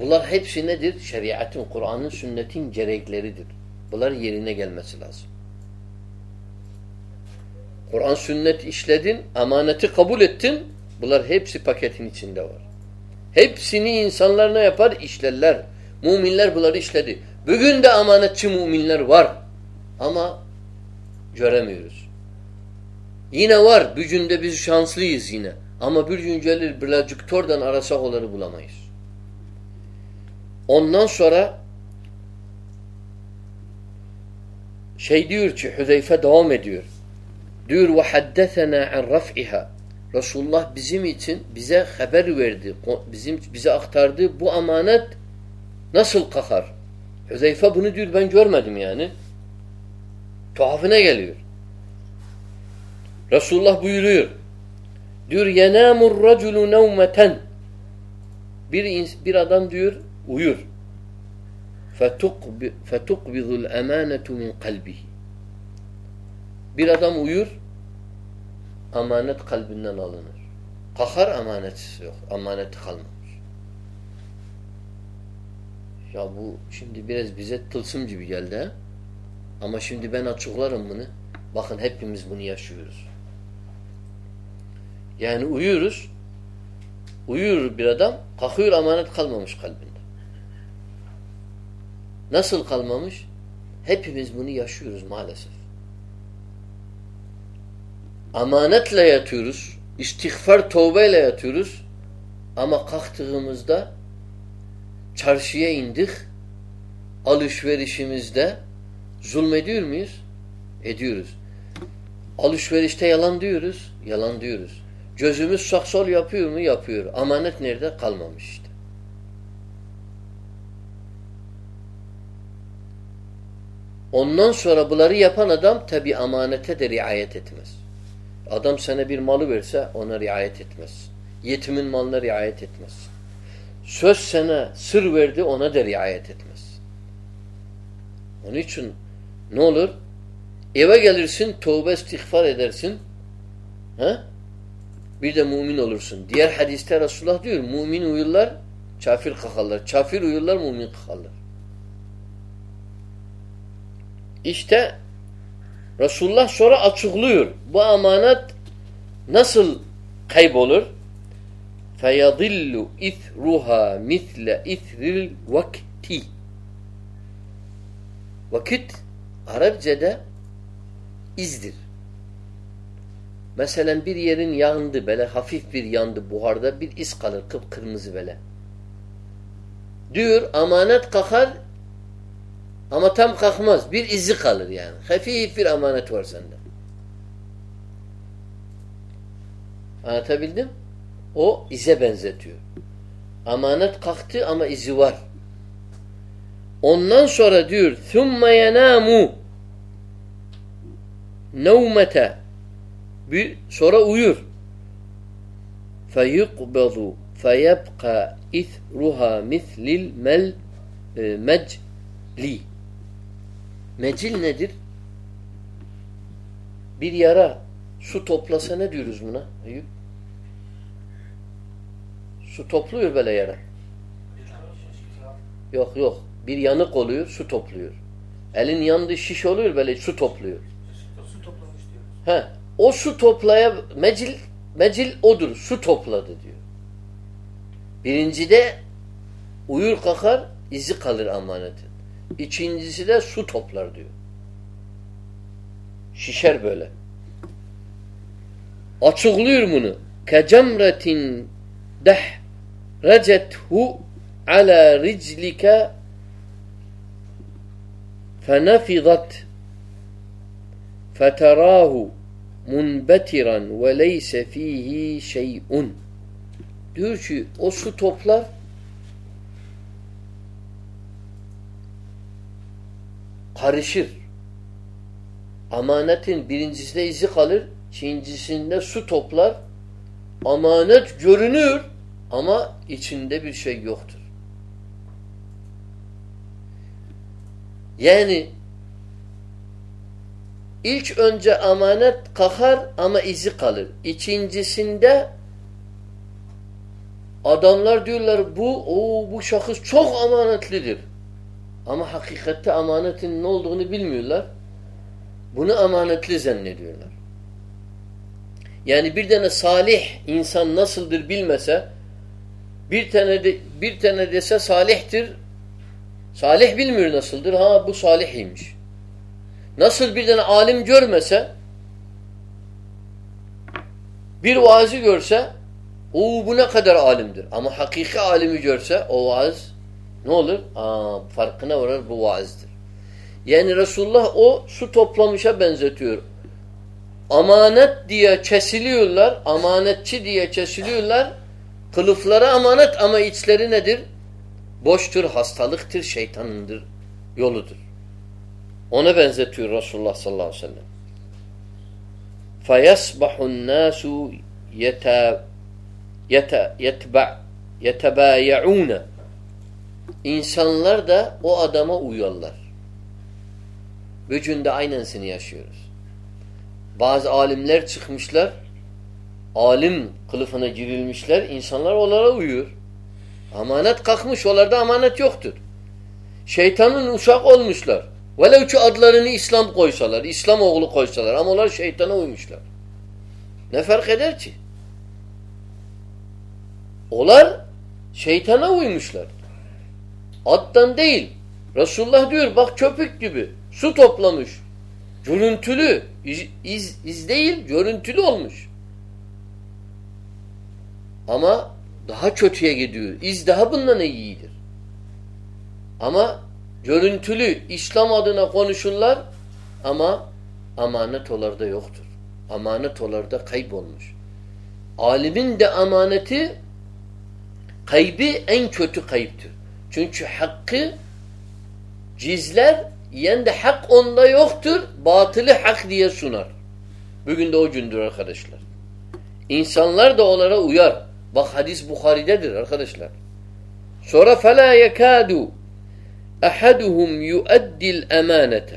Bunlar hepsi nedir? Şeriatın, Kur'an'ın, sünnetin gerekleridir. Bunlar yerine gelmesi lazım. Kur'an sünnet işledin, amaneti kabul ettin. Bunlar hepsi paketin içinde var. Hepsini insanlar ne yapar? İşlerler. Müminler bunları işledi. Bugün de amanetçi müminler var. Ama göremiyoruz. Yine var. Bugün de biz şanslıyız yine. Ama bir gün gelir birazcık tordan arasak onları bulamayız. Ondan sonra şey diyor ki Hüzeyfe devam ediyor. Diyor ve haddesena an raf'iha. Resulullah bizim için bize haber verdi. Bizim bize aktardı bu amanet nasıl kalkar? Hüzeyfe bunu diyor ben görmedim yani. Tuhafına geliyor. Resulullah buyuruyor. Diyor yenamur raculu nevmeten. Bir bir adam diyor uyur. Fetukbidul emanetu min kalbihi. Bir adam uyur, amanet kalbinden alınır. Kalkar amanet yok, amaneti kalmamış. Ya bu şimdi biraz bize tılsım gibi geldi? Ama şimdi ben açıklarım bunu. Bakın hepimiz bunu yaşıyoruz. Yani uyuyoruz, uyuyor bir adam, kalkıyor amanet kalmamış kalbinde. Nasıl kalmamış? Hepimiz bunu yaşıyoruz maalesef. Amanetle yatıyoruz, istiğfar tövbeyle yatıyoruz ama kalktığımızda çarşıya indik, alışverişimizde zulmediyor muyuz? Ediyoruz. Alışverişte yalan diyoruz, yalan diyoruz. Gözümüz sağ sol yapıyor mu? Yapıyor. Amanet nerede? Kalmamış işte. Ondan sonra bunları yapan adam tabi amanete de riayet etmez. Adam sana bir malı verse ona riayet etmez. Yetimin malına riayet etmez. Söz sana sır verdi ona da riayet etmez. Onun için ne olur? Eve gelirsin, tövbe istiğfar edersin. He? Bir de mümin olursun. Diğer hadiste Resulullah diyor, mümin uyurlar, çafir kakarlar. Çafir uyurlar, mümin kakarlar. İşte Resulullah sonra açıklıyor. Bu amanet nasıl kaybolur? فَيَضِلُّ اِثْرُهَا مِثْلَ اِثْرِ الْوَكْتِ Vakit Arapçada izdir. Mesela bir yerin yandı böyle hafif bir yandı buharda bir iz kalır kıpkırmızı böyle. Diyor amanet kalkar ama tam kalkmaz. Bir izi kalır yani. Hafif bir amanet var sende. Anlatabildim? O ize benzetiyor. Amanet kalktı ama izi var. Ondan sonra diyor ثُمَّ يَنَامُ نَوْمَةَ bir sonra uyur. فَيُقْبَضُ فَيَبْقَى اِثْرُهَا مِثْلِ الْمَجْلِ Mecil nedir? bir yara su toplasa ne diyoruz buna? Eyüp? Su topluyor böyle yara. Yok yok. Bir yanık oluyor, su topluyor. Elin yandığı şiş oluyor böyle su topluyor. Su toplamış. He. O su toplaya mecil mecil odur. Su topladı diyor. Birincide uyur kalkar izi kalır amanetin. İkincisi de su toplar diyor. Şişer böyle. Açıklıyor bunu. Kecemretin deh recethu ala riclike fenefidat feterahu munbetiran ve leyse fihi şey'un diyor ki o su toplar karışır. Amanetin birincisinde izi kalır, ikincisinde su toplar. Amanet görünür ama içinde bir şey yoktur. Yani İlk önce amanet kalkar ama izi kalır. İkincisinde adamlar diyorlar bu o bu şahıs çok amanetlidir. Ama hakikatte amanetin ne olduğunu bilmiyorlar. Bunu amanetli zannediyorlar. Yani bir tane salih insan nasıldır bilmese bir tane de, bir tane dese salihtir. Salih bilmiyor nasıldır. Ha bu salihiymiş. Nasıl bir tane alim görmese bir vaazı görse o bu ne kadar alimdir. Ama hakiki alimi görse o vaaz ne olur? Aa, farkına varır bu vaazdır. Yani Resulullah o su toplamışa benzetiyor. Amanet diye kesiliyorlar, amanetçi diye kesiliyorlar. Kılıfları amanet ama içleri nedir? Boştur, hastalıktır, şeytanındır, yoludur. Ona benzetiyor Resulullah sallallahu aleyhi ve sellem. فَيَصْبَحُ النَّاسُ يَتَبَايَعُونَ İnsanlar da o adama uyarlar. Bugün de aynısını yaşıyoruz. Bazı alimler çıkmışlar, alim kılıfına girilmişler, insanlar onlara uyuyor. Amanet kalkmış, onlarda amanet yoktur. Şeytanın uşak olmuşlar. Velev ki adlarını İslam koysalar, İslam oğlu koysalar ama onlar şeytana uymuşlar. Ne fark eder ki? Onlar şeytana uymuşlar. Addan değil. Resulullah diyor bak köpük gibi su toplamış. Görüntülü. İz, iz, iz değil görüntülü olmuş. Ama daha kötüye gidiyor. İz daha bundan iyidir. Ama görüntülü İslam adına konuşurlar ama amanet onlarda yoktur. Amanet onlarda kaybolmuş. Alimin de amaneti kaybı en kötü kayıptır. Çünkü hakkı cizler yen de hak onda yoktur. Batılı hak diye sunar. Bugün de o gündür arkadaşlar. İnsanlar da onlara uyar. Bak hadis Bukhari'dedir arkadaşlar. Sonra فَلَا يَكَادُ اَحَدُهُمْ يُؤَدِّ الْاَمَانَةَ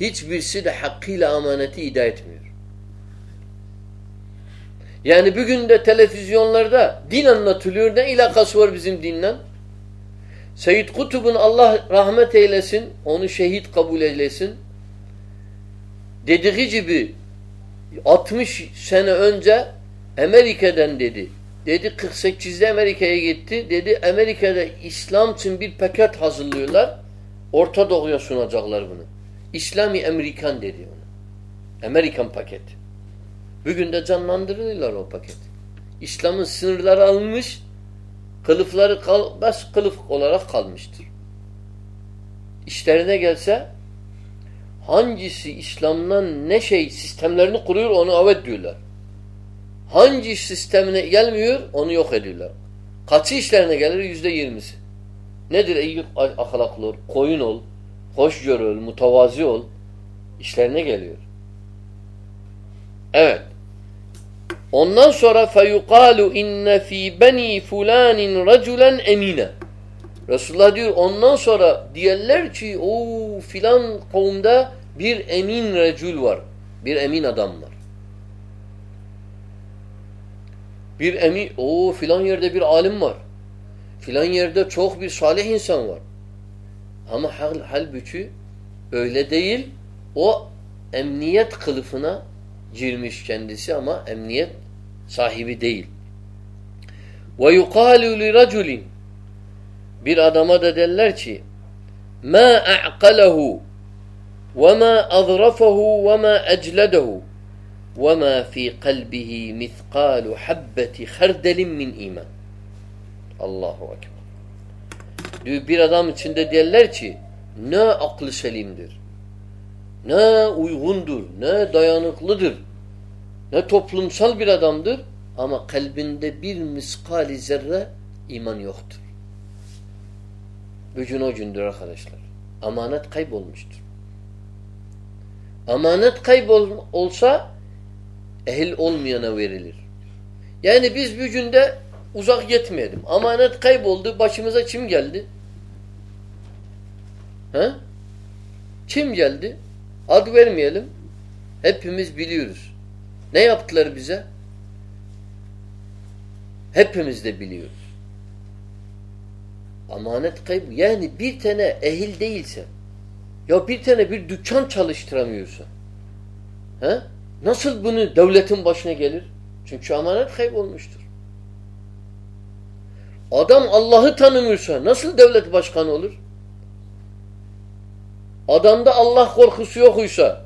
Hiçbirisi de hakkıyla amaneti ida etmiyor. Yani bugün de televizyonlarda din anlatılıyor. Ne ilakası var bizim dinle? Seyyid Kutub'un Allah rahmet eylesin, onu şehit kabul eylesin. Dediği gibi 60 sene önce Amerika'dan dedi. Dedi 48'de Amerika'ya gitti. Dedi Amerika'da İslam için bir paket hazırlıyorlar. Orta Doğu'ya sunacaklar bunu. İslami Amerikan dedi ona. Amerikan paketi. Bugün de canlandırıyorlar o paket. İslam'ın sınırları alınmış, kılıfları kal, bas kılıf olarak kalmıştır. İşlerine gelse hangisi İslam'dan ne şey sistemlerini kuruyor onu evet diyorlar. Hangi sistemine gelmiyor onu yok ediyorlar. Kaçı işlerine gelir? Yüzde yirmisi. Nedir? İyi ahlaklı ol, koyun ol, hoşgörü ol, mutavazi ol. İşlerine geliyor. Evet. Ondan sonra feyukalu inne fi beni fulanin raculen emine. Resulullah diyor ondan sonra diyorlar ki o filan kavimde bir emin recul var. Bir emin adam var. Bir emin, o filan yerde bir alim var. Filan yerde çok bir salih insan var. Ama hal, halbuki öyle değil. O emniyet kılıfına girmiş kendisi ama emniyet sahibi değil. Ve yuqalu li raculin bir adama da derler ki ma a'qalahu ve ma azrafahu ve ma ecledehu ve ma fi kalbihi mithqalu habbeti hardelin min iman. Allahu ekber. Bir adam içinde derler ki ne aklı selimdir. Ne uygundur, ne dayanıklıdır, ne toplumsal bir adamdır ama kalbinde bir miskali zerre iman yoktur. Bugün o gündür arkadaşlar. Amanet kaybolmuştur. Amanet kaybol olsa ehil olmayana verilir. Yani biz bir günde uzak gitmeyelim. Amanet kayboldu. Başımıza kim geldi? He? Kim geldi? Ad vermeyelim. Hepimiz biliyoruz. Ne yaptılar bize? Hepimiz de biliyoruz. Amanet kaybı. Yani bir tane ehil değilse ya bir tane bir dükkan çalıştıramıyorsa he? nasıl bunu devletin başına gelir? Çünkü amanet kaybolmuştur. Adam Allah'ı tanımıyorsa nasıl devlet başkanı olur? Adamda Allah korkusu yokuysa,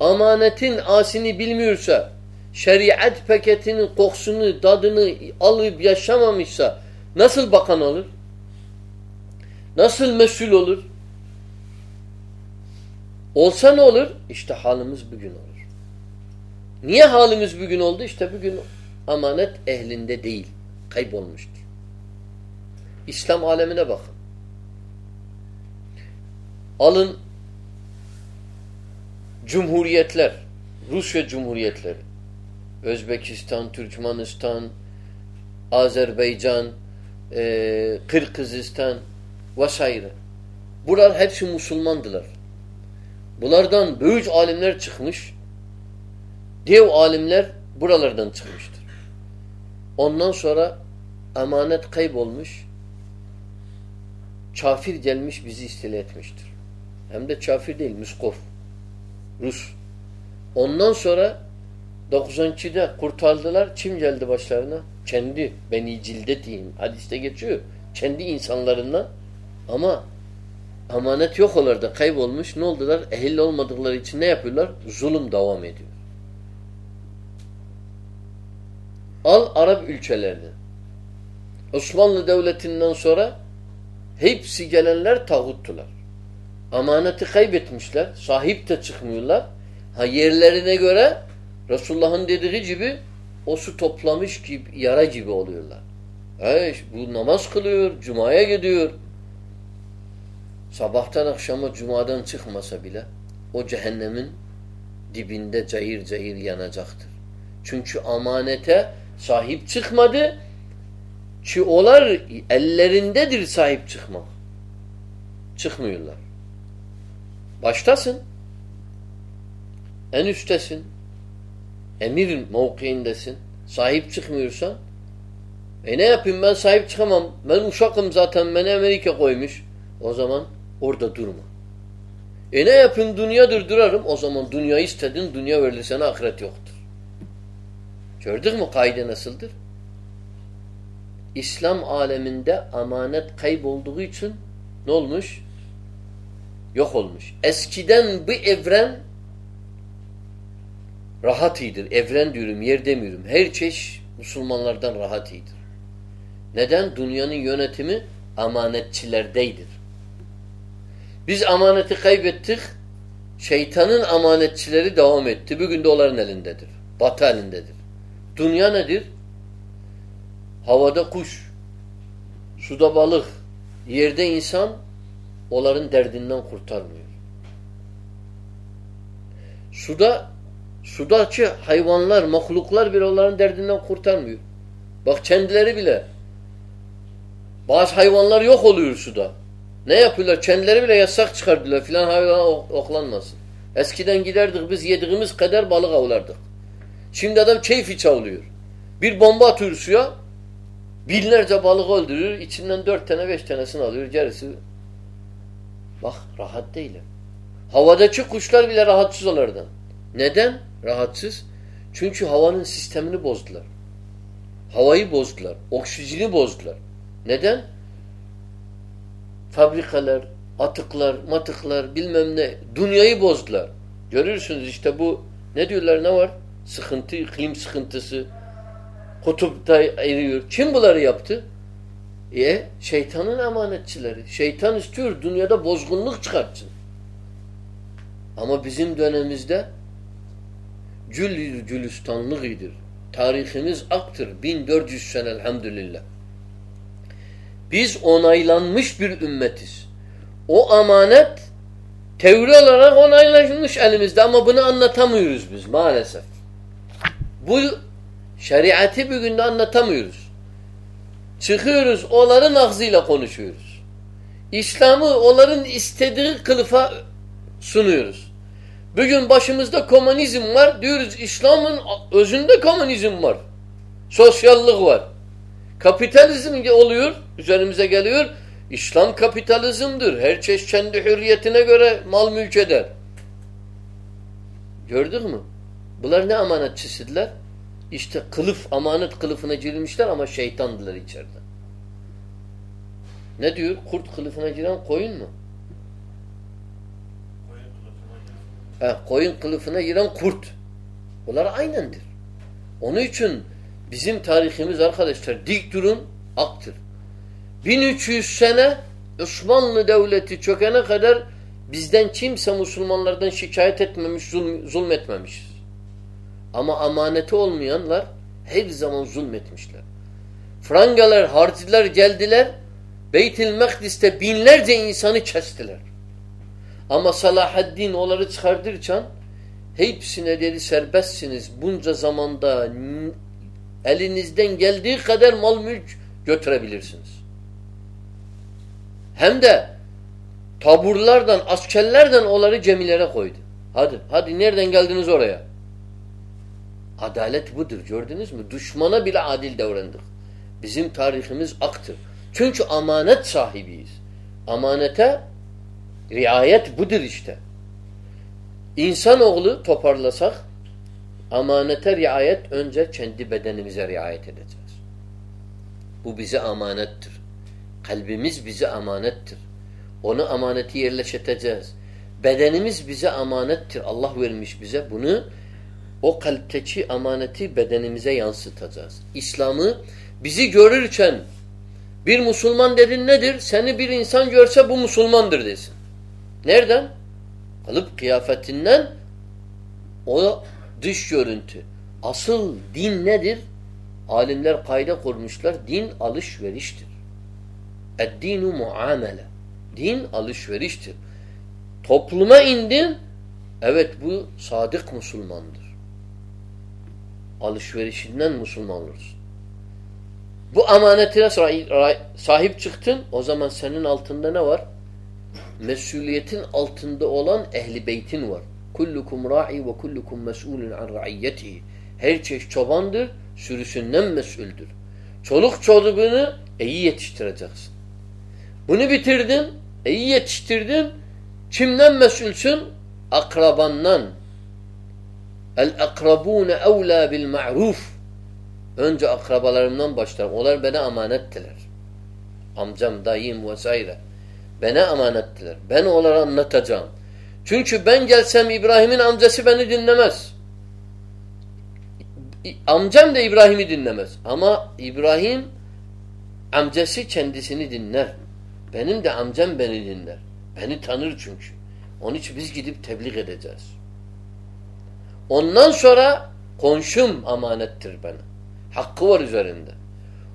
amanetin asini bilmiyorsa, şeriat paketinin kokusunu, tadını alıp yaşamamışsa nasıl bakan olur? Nasıl mesul olur? Olsa ne olur? İşte halimiz bugün olur. Niye halimiz bugün oldu? İşte bugün amanet ehlinde değil. Kaybolmuştur. İslam alemine bakın. Alın cumhuriyetler, Rusya cumhuriyetleri, Özbekistan, Türkmenistan, Azerbaycan, e, Kırgızistan vesaire. Bunlar hepsi Müslümandılar. Bunlardan büyük alimler çıkmış. Dev alimler buralardan çıkmıştır. Ondan sonra emanet kaybolmuş. Kafir gelmiş bizi istila etmiştir. Hem de kafir değil, Müskov. Rus. Ondan sonra 92'de kurtardılar. Kim geldi başlarına? Kendi beni cildetiyim. Hadiste geçiyor. Kendi insanlarından ama emanet yok onlarda kaybolmuş. Ne oldular? Ehil olmadıkları için ne yapıyorlar? Zulüm devam ediyor. Al Arap ülkelerini. Osmanlı Devleti'nden sonra hepsi gelenler tağuttular. Amaneti kaybetmişler. Sahip de çıkmıyorlar. Ha yerlerine göre Resulullah'ın dediği gibi o su toplamış gibi, yara gibi oluyorlar. E, bu namaz kılıyor, cumaya gidiyor. Sabahtan akşama cumadan çıkmasa bile o cehennemin dibinde cayır cayır yanacaktır. Çünkü amanete sahip çıkmadı ki olar ellerindedir sahip çıkmak. Çıkmıyorlar. Baştasın. En üsttesin. Emir mevkiindesin. Sahip çıkmıyorsan e ne yapayım ben sahip çıkamam. Ben uşakım zaten beni Amerika koymuş. O zaman orada durma. E ne yapayım dünyadır durarım. O zaman dünyayı istedin dünya verilir sana ahiret yoktur. Gördük mü kaide nasıldır? İslam aleminde amanet kaybolduğu için ne olmuş? Yok olmuş. Eskiden bu evren rahat iyidir. Evren diyorum, yer demiyorum. Her çeşit Müslümanlardan rahat iyidir. Neden? Dünyanın yönetimi amanetçilerdeydir. Biz amaneti kaybettik. Şeytanın amanetçileri devam etti. Bugün de onların elindedir. Batı elindedir. Dünya nedir? Havada kuş, suda balık, yerde insan onların derdinden kurtarmıyor. Suda sudaki hayvanlar, mahluklar bile onların derdinden kurtarmıyor. Bak kendileri bile bazı hayvanlar yok oluyor suda. Ne yapıyorlar? Kendileri bile yasak çıkardılar filan hayvan oklanmasın. Eskiden giderdik biz yediğimiz kadar balık avlardık. Şimdi adam keyfi çavlıyor. Bir bomba atıyor suya binlerce balık öldürür. içinden dört tane beş tanesini alıyor. Gerisi bak rahat değiller. Havadaki kuşlar bile rahatsız onlardan. Neden? Rahatsız. Çünkü havanın sistemini bozdular. Havayı bozdular. Oksijeni bozdular. Neden? Fabrikalar, atıklar, matıklar bilmem ne. Dünyayı bozdular. Görürsünüz işte bu ne diyorlar ne var? Sıkıntı, iklim sıkıntısı. Kutupta eriyor. Kim bunları yaptı? E şeytanın emanetçileri. Şeytan istiyor dünyada bozgunluk çıkartsın. Ama bizim dönemimizde cül cülüstanlık idir. Tarihimiz aktır. 1400 sene elhamdülillah. Biz onaylanmış bir ümmetiz. O amanet teori olarak onaylanmış elimizde ama bunu anlatamıyoruz biz maalesef. Bu şeriatı bir günde anlatamıyoruz. Çıkıyoruz onların ağzıyla konuşuyoruz. İslam'ı onların istediği kılıfa sunuyoruz. Bugün başımızda komünizm var. Diyoruz İslam'ın özünde komünizm var. Sosyallık var. Kapitalizm oluyor. Üzerimize geliyor. İslam kapitalizmdir. Her çeşit kendi hürriyetine göre mal mülk eder. Gördük mü? Bunlar ne amanetçisidirler? İşte kılıf, amanet kılıfına girilmişler ama şeytandılar içeride. Ne diyor? Kurt kılıfına giren koyun mu? He, koyun kılıfına giren kurt. Bunlar aynendir. Onun için bizim tarihimiz arkadaşlar dik durun aktır. 1300 sene Osmanlı Devleti çökene kadar bizden kimse Müslümanlardan şikayet etmemiş, zulm, zulmetmemişiz. Ama amaneti olmayanlar her zaman zulmetmişler. Frangalar, harciler geldiler, Beyt-i Mekdis'te binlerce insanı kestiler. Ama Salahaddin onları çıkardırken hepsine dedi serbestsiniz. Bunca zamanda elinizden geldiği kadar mal mülk götürebilirsiniz. Hem de taburlardan, askerlerden onları cemilere koydu. Hadi, hadi nereden geldiniz oraya? Adalet budur gördünüz mü? Düşmana bile adil davrandık. Bizim tarihimiz aktır. Çünkü amanet sahibiyiz. Amanete riayet budur işte. İnsanoğlu toparlasak amanete riayet önce kendi bedenimize riayet edeceğiz. Bu bize amanettir. Kalbimiz bize amanettir. Onu amaneti yerleştireceğiz. Bedenimiz bize amanettir. Allah vermiş bize bunu. O kalpteki amaneti bedenimize yansıtacağız. İslam'ı bizi görürken bir Müslüman dedin nedir? Seni bir insan görse bu Müslümandır desin. Nereden? Kalıp kıyafetinden o dış görüntü. Asıl din nedir? Alimler kayda kurmuşlar. Din alışveriştir. Eddinu muamele. Din alışveriştir. Topluma indin. Evet bu sadık Müslümandır. Alışverişinden Müslüman olursun. Bu amanetine sahip çıktın. O zaman senin altında ne var? Mesuliyetin altında olan ehli beytin var. Kullukum ra'i ve kullukum mes'ulun an ra'iyyetihi. Her çeşit çobandır, sürüsünden mesuldür. Çoluk çocuğunu iyi yetiştireceksin. Bunu bitirdin, iyi yetiştirdin. Kimden mesulsün? Akrabandan. El akrabune evlâ bil ma'ruf. Önce akrabalarımdan başlarım. Onlar bana amanettiler. Amcam, dayım vesaire. Bana amanettiler. Ben onlara anlatacağım. Çünkü ben gelsem İbrahim'in amcası beni dinlemez. Amcam da İbrahim'i dinlemez. Ama İbrahim amcası kendisini dinler. Benim de amcam beni dinler. Beni tanır çünkü. Onun için biz gidip tebliğ edeceğiz. Ondan sonra komşum amanettir bana. Hakkı var üzerinde.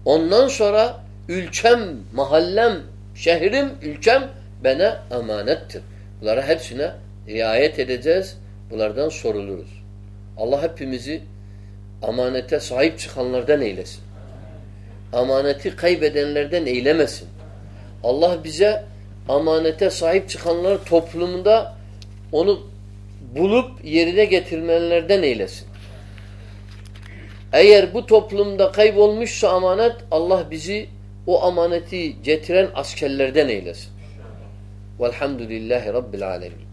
Ondan sonra ülkem, mahallem, şehrim, ülkem bana amanettir. Bunlara hepsine riayet edeceğiz. Bunlardan soruluruz. Allah hepimizi amanete sahip çıkanlardan eylesin. Amaneti kaybedenlerden eylemesin. Allah bize amanete sahip çıkanlar toplumunda onu bulup yerine getirmelerden eylesin. Eğer bu toplumda kaybolmuşsa amanet Allah bizi o amaneti getiren askerlerden eylesin. Velhamdülillahi Rabbil alemin.